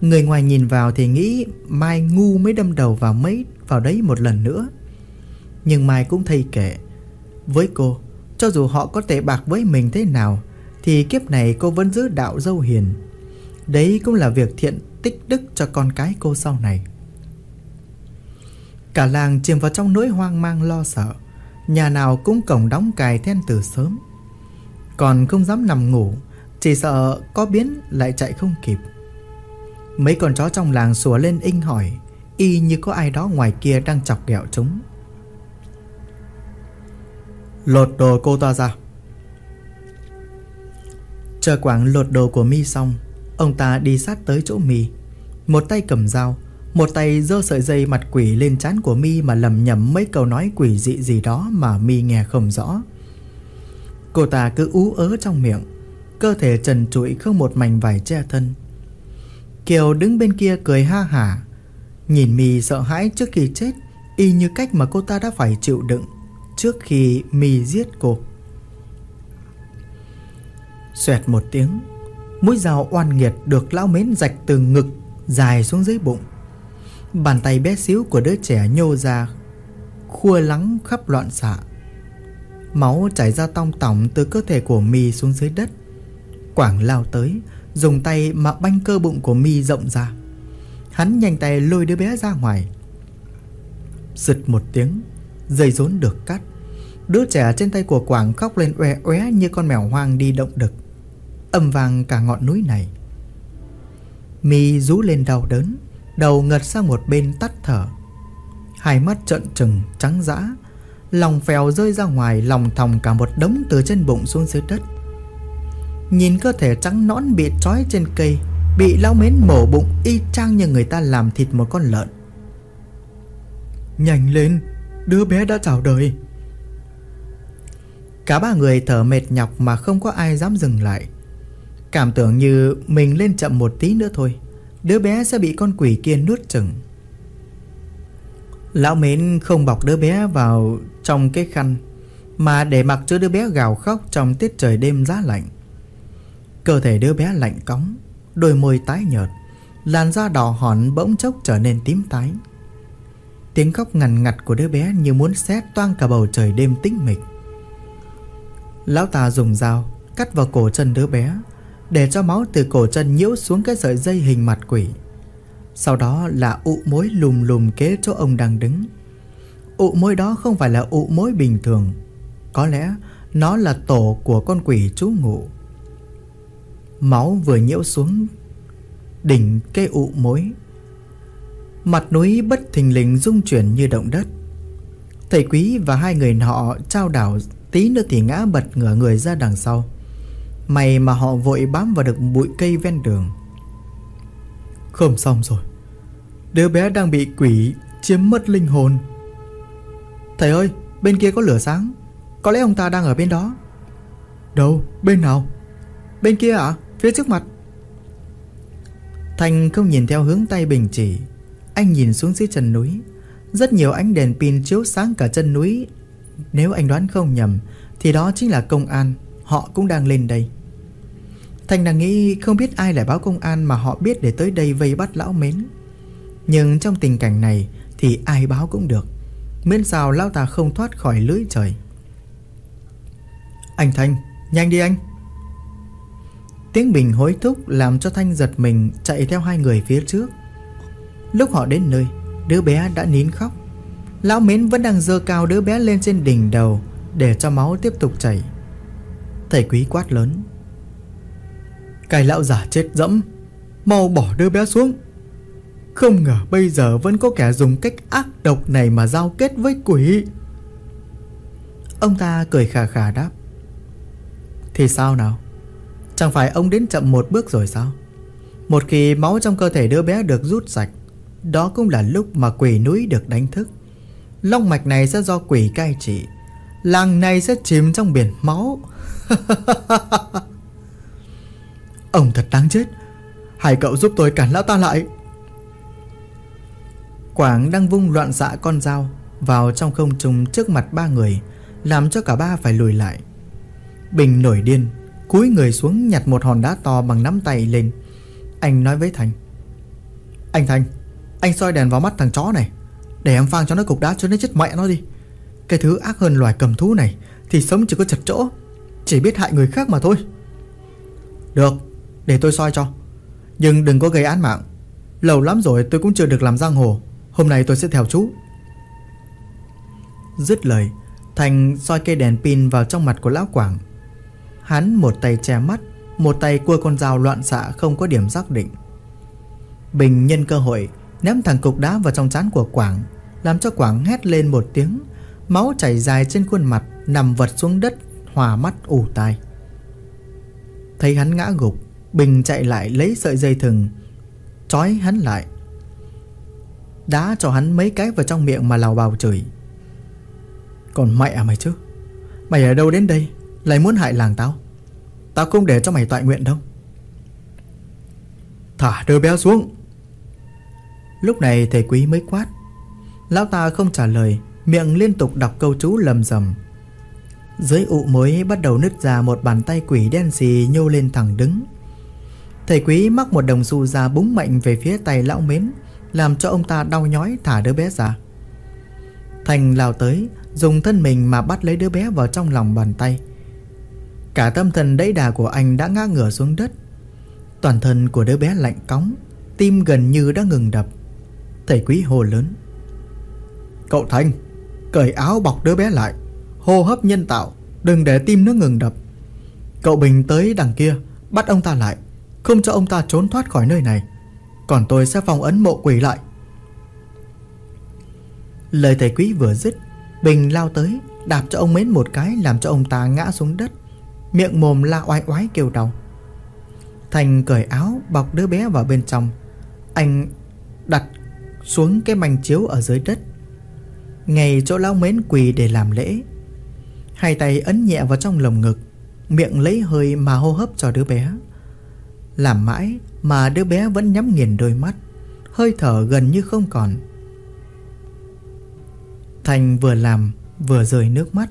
Speaker 1: Người ngoài nhìn vào thì nghĩ Mai ngu mới đâm đầu vào mấy, vào đấy một lần nữa. Nhưng Mai cũng thay kệ. Với cô cho dù họ có tệ bạc với mình thế nào, Thì kiếp này cô vẫn giữ đạo dâu hiền. Đấy cũng là việc thiện tích đức cho con cái cô sau này. Cả làng chìm vào trong nỗi hoang mang lo sợ. Nhà nào cũng cổng đóng cài then từ sớm. Còn không dám nằm ngủ, Chỉ sợ có biến lại chạy không kịp. Mấy con chó trong làng sủa lên inh hỏi, Y như có ai đó ngoài kia đang chọc ghẹo chúng. Lột đồ cô ta ra. Chờ quảng lột đồ của mi xong, Ông ta đi sát tới chỗ mi. Một tay cầm dao, Một tay giơ sợi dây mặt quỷ lên trán của mi Mà lầm nhầm mấy câu nói quỷ dị gì đó Mà mi nghe không rõ. Cô ta cứ ú ớ trong miệng, Cơ thể trần trụi không một mảnh vải che thân. Kiều đứng bên kia cười ha hả, Nhìn mi sợ hãi trước khi chết, Y như cách mà cô ta đã phải chịu đựng. Trước khi mi giết cô. Xoẹt một tiếng, Mũi dao oan nghiệt được lão mến rạch từ ngực Dài xuống dưới bụng. Bàn tay bé xíu của đứa trẻ nhô ra, Khua lắng khắp loạn xạ. Máu chảy ra tong tỏng từ cơ thể của mi xuống dưới đất. Quảng lao tới, Dùng tay mà banh cơ bụng của mi rộng ra. Hắn nhanh tay lôi đứa bé ra ngoài. Giật một tiếng, Dây rốn được cắt. Đứa trẻ trên tay của Quảng khóc lên oe oé Như con mèo hoang đi động đực. Âm vang cả ngọn núi này. Mi rú lên đau đớn, Đầu ngật sang một bên tắt thở. Hai mắt trợn trừng, trắng dã. Lòng phèo rơi ra ngoài, Lòng thòng cả một đống từ trên bụng xuống dưới đất. Nhìn cơ thể trắng nõn bị trói trên cây, Bị lao mến mổ bụng y chang như người ta làm thịt một con lợn. Nhanh lên, Đứa bé đã chào đời. Cả ba người thở mệt nhọc mà không có ai dám dừng lại. Cảm tưởng như mình lên chậm một tí nữa thôi, Đứa bé sẽ bị con quỷ kia nuốt chừng Lão mến không bọc đứa bé vào trong cái khăn, Mà để mặc cho đứa bé gào khóc trong tiết trời đêm giá lạnh. Cơ thể đứa bé lạnh cóng, Đôi môi tái nhợt, Làn da đỏ hòn bỗng chốc trở nên tím tái. Tiếng khóc ngằn ngặt của đứa bé như muốn xé toang cả bầu trời đêm tĩnh mịch. Lão ta dùng dao cắt vào cổ chân đứa bé, Để cho máu từ cổ chân nhiễu xuống cái sợi dây hình mặt quỷ. Sau đó là ụ mối lùm lùm kế chỗ ông đang đứng. Ụ mối đó không phải là ụ mối bình thường, Có lẽ nó là tổ của con quỷ trú ngụ. Máu vừa nhiễu xuống, Đỉnh cây ụ mối. Mặt núi bất thình lình rung chuyển như động đất. Thầy quý và hai người họ trao đảo Tí nữa thì ngã bật ngửa người ra đằng sau. May mà họ vội bám vào được bụi cây ven đường. Không xong rồi. Đứa bé đang bị quỷ chiếm mất linh hồn. Thầy ơi, Bên kia có lửa sáng. Có lẽ ông ta đang ở bên đó. Đâu, bên nào? Bên kia à Phía trước mặt. Thành không nhìn theo hướng tay bình chỉ. Anh nhìn xuống dưới chân núi. Rất nhiều ánh đèn pin chiếu sáng cả chân núi. Nếu anh đoán không nhầm Thì đó chính là công an. Họ cũng đang lên đây. Thành đang nghĩ không biết ai lại báo công an Mà họ biết để tới đây vây bắt lão mến. Nhưng trong tình cảnh này Thì ai báo cũng được. Miễn sao lão ta không thoát khỏi lưới trời. Anh Thanh Nhanh đi anh. Tiếng bình hối thúc làm cho Thanh giật mình chạy theo hai người phía trước. Lúc họ đến nơi, đứa bé đã nín khóc. Lão Mến vẫn đang dơ cao đứa bé lên trên đỉnh đầu để cho máu tiếp tục chảy. Thầy quý quát lớn. Cái lão giả chết dẫm, Mau bỏ đứa bé xuống. Không ngờ bây giờ vẫn có kẻ dùng cách ác độc này mà giao kết với quỷ. Ông ta cười khà khà đáp. Thì sao nào? Chẳng phải ông đến chậm một bước rồi sao? Một khi máu trong cơ thể đứa bé được rút sạch Đó cũng là lúc mà quỷ núi được đánh thức. Long mạch này sẽ do quỷ cai trị. Làng này sẽ chìm trong biển máu. Ông thật đáng chết. Hãy cậu giúp tôi cản lão ta lại. Quảng đang vung loạn xạ con dao Vào trong không trung trước mặt ba người, Làm cho cả ba phải lùi lại. Bình nổi điên, Cúi người xuống nhặt một hòn đá to bằng nắm tay lên. Anh nói với Thành, Anh Thành, Anh soi đèn vào mắt thằng chó này. Để em phang cho nó cục đá cho nó chết mẹ nó đi. Cái thứ ác hơn loài cầm thú này Thì sống chỉ có chật chỗ, Chỉ biết hại người khác mà thôi. Được, Để tôi soi cho. Nhưng đừng có gây án mạng. Lâu lắm rồi tôi cũng chưa được làm giang hồ. Hôm nay tôi sẽ theo chú. Dứt lời, Thành soi cây đèn pin vào trong mặt của lão Quảng. Hắn một tay che mắt, Một tay cua con dao loạn xạ không có điểm xác định. Bình nhân cơ hội Ném thẳng cục đá vào trong chán của Quảng, Làm cho Quảng hét lên một tiếng, Máu chảy dài trên khuôn mặt, Nằm vật xuống đất, Hòa mắt ủ tai. Thấy hắn ngã gục, Bình chạy lại lấy sợi dây thừng, trói hắn lại. Đá cho hắn mấy cái vào trong miệng mà lào bào chửi. Còn mẹ mày chứ? Mày ở đâu đến đây? Lại muốn hại làng tao? Tao không để cho mày toại nguyện đâu. Thả đứa bé xuống. Lúc này thầy quý mới quát. Lão ta không trả lời, Miệng liên tục đọc câu chú lầm rầm. Dưới ụ mới bắt đầu nứt ra một bàn tay quỷ đen xì nhô lên thẳng đứng. Thầy quý mắc một đồng xu ra búng mạnh về phía tay lão mến, Làm cho ông ta đau nhói thả đứa bé ra. Thành lao tới, Dùng thân mình mà bắt lấy đứa bé vào trong lòng bàn tay. Cả tâm thần đẫy đà của anh đã ngã ngửa xuống đất. Toàn thân của đứa bé lạnh cóng, Tim gần như đã ngừng đập. Thầy quý hồ lớn. Cậu Thành Cởi áo bọc đứa bé lại, Hô hấp nhân tạo, Đừng để tim nó ngừng đập. Cậu Bình tới đằng kia, Bắt ông ta lại, Không cho ông ta trốn thoát khỏi nơi này. Còn tôi sẽ phong ấn mộ quỷ lại. Lời thầy quý vừa dứt, Bình lao tới, Đạp cho ông Mến một cái, Làm cho ông ta ngã xuống đất. Miệng mồm la oai oái kêu đau. Thành cởi áo bọc đứa bé vào bên trong. Anh đặt xuống cái manh chiếu ở dưới đất. Ngày chỗ lão mến quỳ để làm lễ. Hai tay ấn nhẹ vào trong lồng ngực, Miệng lấy hơi mà hô hấp cho đứa bé. Làm mãi mà đứa bé vẫn nhắm nghiền đôi mắt, Hơi thở gần như không còn. Thành vừa làm, vừa rơi nước mắt.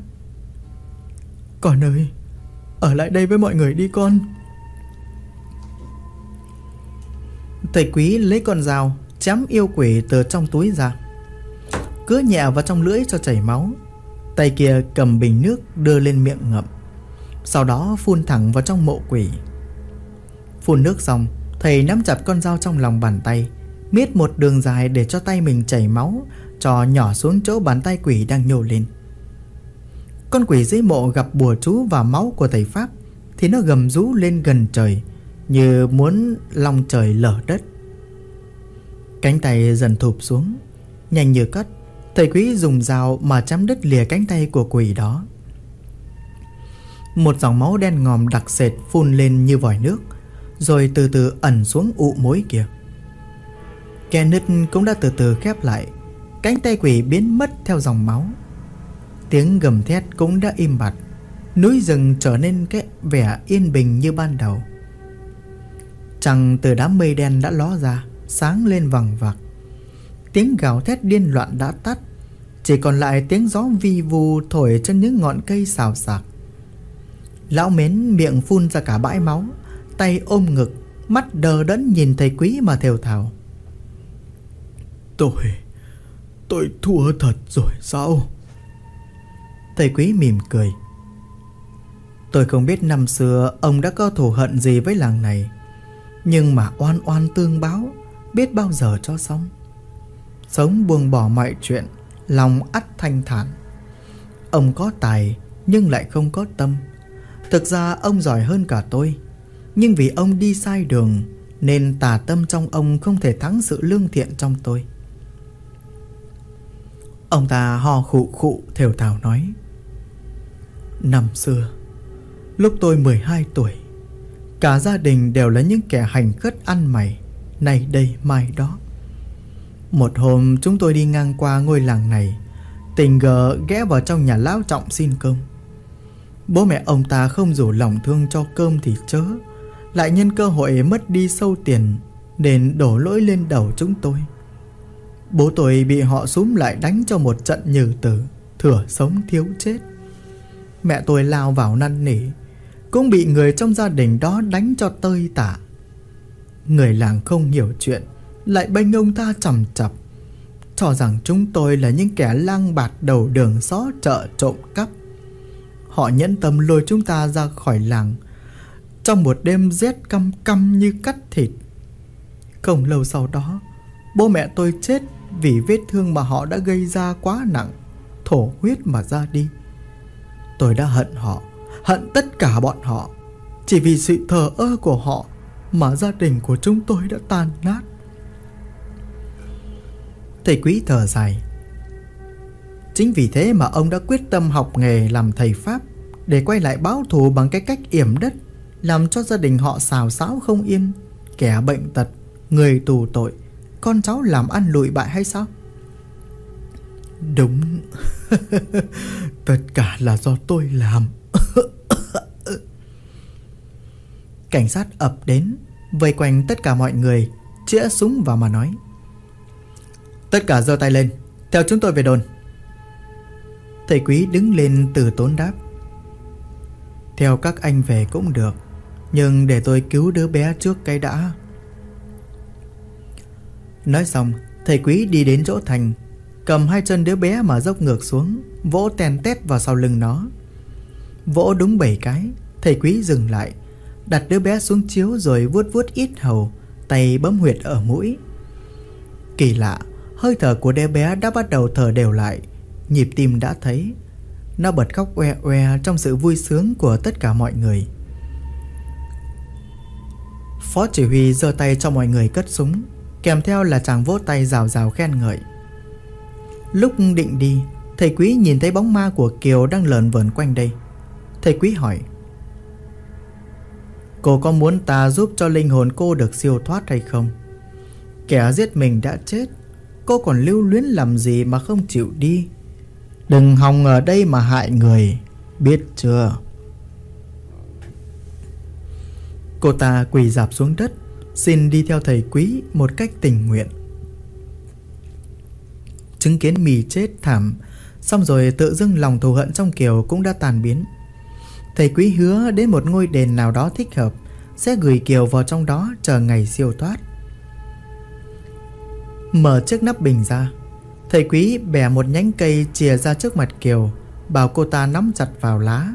Speaker 1: Con ơi, Ở lại đây với mọi người đi con. Thầy quý lấy con dao Chém yêu quỷ từ trong túi ra. Cứa nhẹ vào trong lưỡi cho chảy máu. Tay kia cầm bình nước đưa lên miệng ngậm. Sau đó phun thẳng vào trong mộ quỷ. Phun nước xong, Thầy nắm chặt con dao trong lòng bàn tay, Miết một đường dài để cho tay mình chảy máu, Cho nhỏ xuống chỗ bàn tay quỷ đang nhô lên. Con quỷ dưới mộ gặp bùa chú và máu của thầy Pháp, Thì nó gầm rú lên gần trời, Như muốn lòng trời lở đất. Cánh tay dần thụp xuống. Nhanh như cắt, Thầy quý dùng dao mà chém đứt lìa cánh tay của quỷ đó. Một dòng máu đen ngòm đặc sệt phun lên như vòi nước, Rồi từ từ ẩn xuống ụ mối kia. Kẻ nứt cũng đã từ từ khép lại, Cánh tay quỷ biến mất theo dòng máu. Tiếng gầm thét cũng đã im bặt, Núi rừng trở nên cái vẻ yên bình như ban đầu. Trăng từ đám mây đen đã ló ra Sáng lên vằng vặc. Tiếng gào thét điên loạn đã tắt Chỉ còn lại tiếng gió vi vu Thổi trên những ngọn cây xào xạc. Lão mến miệng phun ra cả bãi máu Tay ôm ngực Mắt đờ đẫn nhìn thầy quý mà thều thào. Tôi Tôi thua thật rồi sao? Thầy quý mỉm cười. Tôi không biết năm xưa Ông đã có thù hận gì với làng này Nhưng mà oan oan tương báo Biết bao giờ cho xong. Sống buông bỏ mọi chuyện, Lòng ắt thanh thản. Ông có tài, Nhưng lại không có tâm. Thực ra ông giỏi hơn cả tôi. Nhưng vì ông đi sai đường, Nên tà tâm trong ông không thể thắng sự lương thiện trong tôi. Ông ta ho khụ khụ, thều thào nói, Năm xưa, Lúc tôi 12 tuổi, Cả gia đình đều là những kẻ hành khất ăn mày nay đây mai đó. Một hôm chúng tôi đi ngang qua ngôi làng này, Tình cờ ghé vào trong nhà lão trọng xin cơm. Bố mẹ ông ta không rủ lòng thương cho cơm thì chớ, Lại nhân cơ hội mất đi sâu tiền Nên đổ lỗi lên đầu chúng tôi. Bố tôi bị họ súm lại đánh cho một trận nhừ tử, Thừa sống thiếu chết. Mẹ tôi lao vào năn nỉ, Cũng bị người trong gia đình đó đánh cho tơi tả. Người làng không hiểu chuyện, Lại bênh ông ta chầm chập Cho rằng chúng tôi là những kẻ lang bạt đầu đường xó chợ trộm cắp. Họ nhẫn tâm lôi chúng ta ra khỏi làng, Trong một đêm rét căm căm như cắt thịt. Không lâu sau đó, Bố mẹ tôi chết vì vết thương mà họ đã gây ra quá nặng, Thổ huyết mà ra đi. Tôi đã hận họ, Hận tất cả bọn họ. Chỉ vì sự thờ ơ của họ mà gia đình của chúng tôi đã tan nát. Thầy quý thở dài Chính vì thế mà ông đã quyết tâm học nghề làm thầy Pháp Để quay lại báo thù bằng cái cách yểm đất, Làm cho gia đình họ xào xáo không yên, Kẻ bệnh tật, Người tù tội, Con cháu làm ăn lụi bại hay sao? Đúng. Tất cả là do tôi làm. Cảnh sát ập đến, Vây quanh tất cả mọi người, Chĩa súng vào mà nói. Tất cả giơ tay lên, Theo chúng tôi về đồn. Thầy quý đứng lên từ tốn đáp. Theo các anh về cũng được, Nhưng để tôi cứu đứa bé trước cái đã. Nói xong, Thầy quý đi đến chỗ Thành, Cầm hai chân đứa bé mà dốc ngược xuống, Vỗ tèn tét vào sau lưng nó. Vỗ đúng bảy cái, Thầy quý dừng lại. Đặt đứa bé xuống chiếu rồi vuốt vuốt ít hầu, Tay bấm huyệt ở mũi. Kỳ lạ, Hơi thở của đứa bé đã bắt đầu thở đều lại. Nhịp tim đã thấy. Nó bật khóc oe oe trong sự vui sướng của tất cả mọi người. Phó chỉ huy giơ tay cho mọi người cất súng, Kèm theo là chàng vỗ tay rào rào khen ngợi. Lúc định đi, Thầy quý nhìn thấy bóng ma của Kiều đang lờn vờn quanh đây. Thầy quý hỏi Cô có muốn ta giúp cho linh hồn cô được siêu thoát hay không? Kẻ giết mình đã chết, Cô còn lưu luyến làm gì mà không chịu đi? Đừng hòng ở đây mà hại người, Biết chưa? Cô ta quỳ dạp xuống đất, Xin đi theo thầy quý một cách tình nguyện. Chứng kiến mì chết thảm, Xong rồi tự dưng lòng thù hận trong Kiều cũng đã tàn biến. Thầy quý hứa đến một ngôi đền nào đó thích hợp, Sẽ gửi Kiều vào trong đó chờ ngày siêu thoát. Mở chiếc nắp bình ra, Thầy quý bẻ một nhánh cây chìa ra trước mặt Kiều, Bảo cô ta nắm chặt vào lá.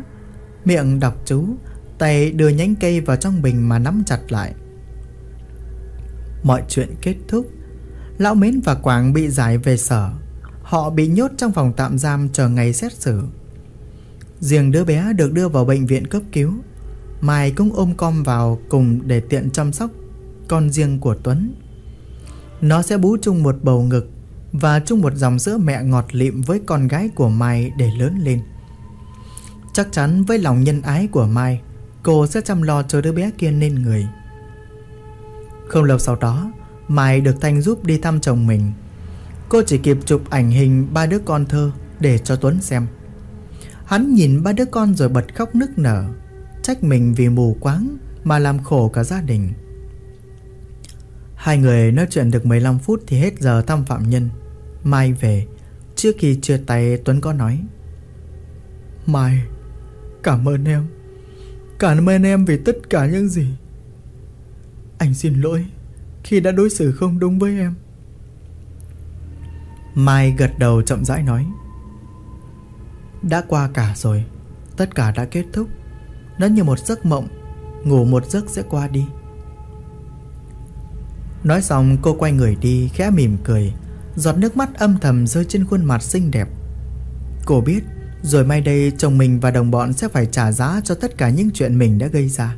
Speaker 1: Miệng đọc chú, Tay đưa nhánh cây vào trong bình mà nắm chặt lại. Mọi chuyện kết thúc, Lão Mến và Quảng bị giải về sở. Họ bị nhốt trong phòng tạm giam chờ ngày xét xử. Riêng đứa bé được đưa vào bệnh viện cấp cứu. Mai cũng ôm com vào cùng để tiện chăm sóc Con riêng của Tuấn. Nó sẽ bú chung một bầu ngực Và chung một dòng sữa mẹ ngọt lịm với con gái của Mai để lớn lên. Chắc chắn với lòng nhân ái của Mai, Cô sẽ chăm lo cho đứa bé kia nên người. Không lâu sau đó, Mai được Thanh giúp đi thăm chồng mình. Cô chỉ kịp chụp ảnh hình ba đứa con thơ Để cho Tuấn xem. Hắn nhìn ba đứa con rồi bật khóc nức nở. Trách mình vì mù quáng Mà làm khổ cả gia đình. Hai người nói chuyện được 15 phút Thì hết giờ thăm phạm nhân. Mai về, Trước khi chia tay, Tuấn có nói, Mai, Cảm ơn em. Cảm ơn em vì tất cả những gì. Anh xin lỗi Khi đã đối xử không đúng với em. Mai gật đầu chậm rãi nói đã qua cả rồi, Tất cả đã kết thúc. Nó như một giấc mộng, Ngủ một giấc sẽ qua đi. Nói xong, cô quay người đi, khẽ mỉm cười, Giọt nước mắt âm thầm rơi trên khuôn mặt xinh đẹp. Cô biết, Rồi mai đây chồng mình và đồng bọn sẽ phải trả giá cho tất cả những chuyện mình đã gây ra.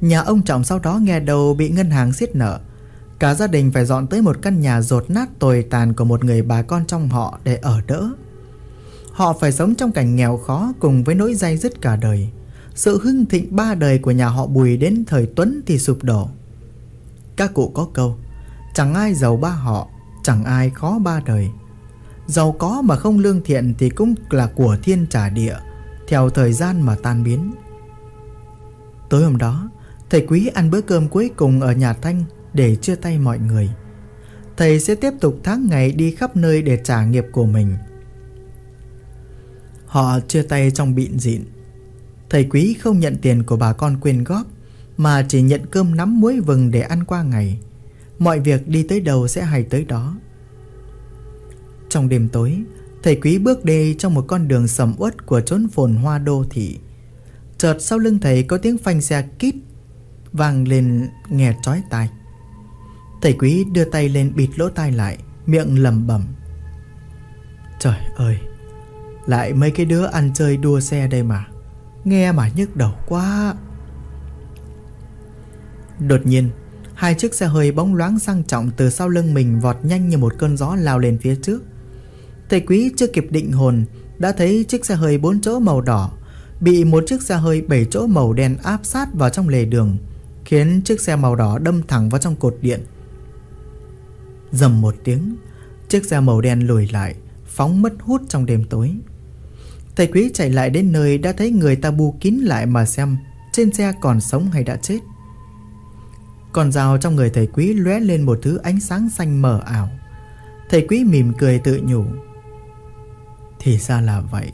Speaker 1: Nhà ông Trọng sau đó nghe đầu bị ngân hàng siết nợ. Cả gia đình phải dọn tới một căn nhà rột nát tồi tàn của một người bà con trong họ để ở đỡ. Họ phải sống trong cảnh nghèo khó cùng với nỗi dây dứt cả đời. Sự hưng thịnh ba đời của nhà họ Bùi đến thời Tuấn thì sụp đổ. Các cụ có câu Chẳng ai giàu ba họ, chẳng ai khó ba đời. Giàu có mà không lương thiện thì cũng là của thiên trả địa Theo thời gian mà tan biến. Tối hôm đó Thầy Quý ăn bữa cơm cuối cùng ở nhà Thanh để chia tay mọi người. Thầy sẽ tiếp tục tháng ngày đi khắp nơi để trả nghiệp của mình. Họ chia tay trong bịn dịn. Thầy Quý không nhận tiền của bà con quyên góp, Mà chỉ nhận cơm nắm muối vừng để ăn qua ngày. Mọi việc đi tới đâu sẽ hay tới đó. Trong đêm tối, Thầy Quý bước đi trong một con đường sầm uất của chốn phồn hoa đô thị. Chợt sau lưng thầy có tiếng phanh xe kít Vang lên nghe chói tai. Thầy Quý đưa tay lên bịt lỗ tai lại, Miệng lẩm bẩm. Trời ơi lại mấy cái đứa ăn chơi đua xe đây mà Nghe mà nhức đầu quá Đột nhiên Hai chiếc xe hơi bóng loáng sang trọng từ sau lưng mình vọt nhanh như một cơn gió lao lên phía trước. Thầy quý chưa kịp định hồn đã thấy chiếc xe hơi bốn chỗ màu đỏ bị một chiếc xe hơi bảy chỗ màu đen áp sát vào trong lề đường, khiến chiếc xe màu đỏ đâm thẳng vào trong cột điện. Dầm một tiếng, chiếc xe màu đen lùi lại, phóng mất hút trong đêm tối. Thầy quý chạy lại đến nơi đã thấy người ta bu kín lại mà xem trên xe còn sống hay đã chết. Con dao trong người thầy quý lóe lên một thứ ánh sáng xanh mờ ảo. Thầy quý mỉm cười tự nhủ. Thì ra là vậy.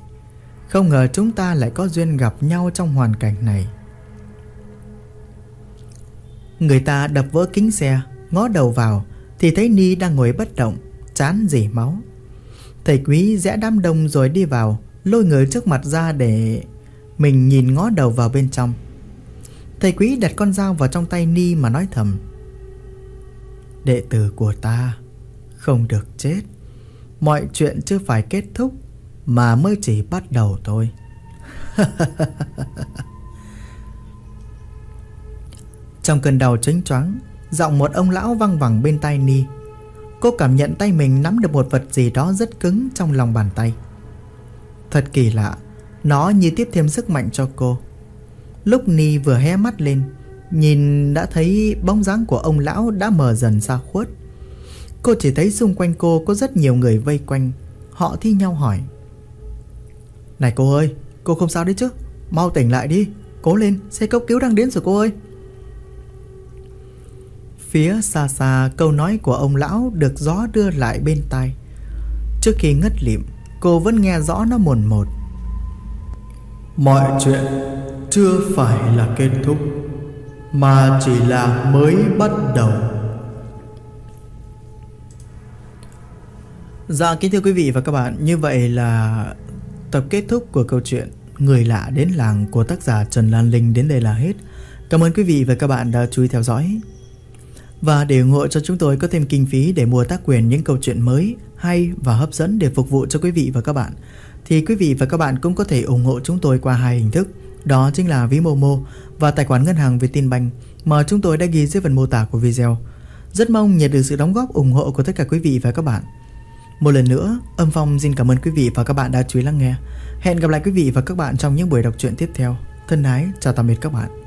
Speaker 1: Không ngờ chúng ta lại có duyên gặp nhau trong hoàn cảnh này. Người ta đập vỡ kính xe, ngó đầu vào thì thấy Ni đang ngồi bất động, chán dỉ máu. Thầy quý rẽ đám đông rồi đi vào, lôi người trước mặt ra để mình nhìn ngó đầu vào bên trong. Thầy quý đặt con dao vào trong tay Ni mà nói thầm, Đệ tử của ta Không được chết. Mọi chuyện chưa phải kết thúc Mà mới chỉ bắt đầu thôi. Trong cơn đau chánh choáng, Giọng một ông lão văng vẳng bên tai Ni. Cô cảm nhận tay mình nắm được một vật gì đó rất cứng trong lòng bàn tay. Thật kỳ lạ. Nó như tiếp thêm sức mạnh cho cô. Lúc Ni vừa hé mắt lên, Nhìn đã thấy bóng dáng của ông lão đã mờ dần xa khuất. Cô chỉ thấy xung quanh cô có rất nhiều người vây quanh. Họ thi nhau hỏi. Này cô ơi, Cô không sao đấy chứ? Mau tỉnh lại đi, Cố lên, Xe cấp cứu đang đến rồi cô ơi. Phía xa xa câu nói của ông lão được gió đưa lại bên tai. Trước khi ngất lịm Cô vẫn nghe rõ nó mồn một. Mọi chuyện chưa phải là kết thúc, mà chỉ là mới bắt đầu. Dạ kính thưa quý vị và các bạn, Như vậy là tập kết thúc của câu chuyện Người lạ đến làng của tác giả Trần Lan Linh đến đây là hết. Cảm ơn quý vị và các bạn đã chú ý theo dõi. Và để ủng hộ cho chúng tôi có thêm kinh phí để mua tác quyền những câu chuyện mới, hay và hấp dẫn để phục vụ cho quý vị và các bạn Thì quý vị và các bạn cũng có thể ủng hộ chúng tôi qua hai hình thức đó chính là ví Momo và tài khoản ngân hàng Vietinbank mà chúng tôi đã ghi dưới phần mô tả của video. Rất mong nhận được sự đóng góp ủng hộ của tất cả quý vị và các bạn. Một lần nữa, Âm Phong xin cảm ơn quý vị và các bạn đã chú ý lắng nghe. Hẹn gặp lại quý vị và các bạn trong những buổi đọc truyện tiếp theo. Thân ái, chào tạm biệt các bạn.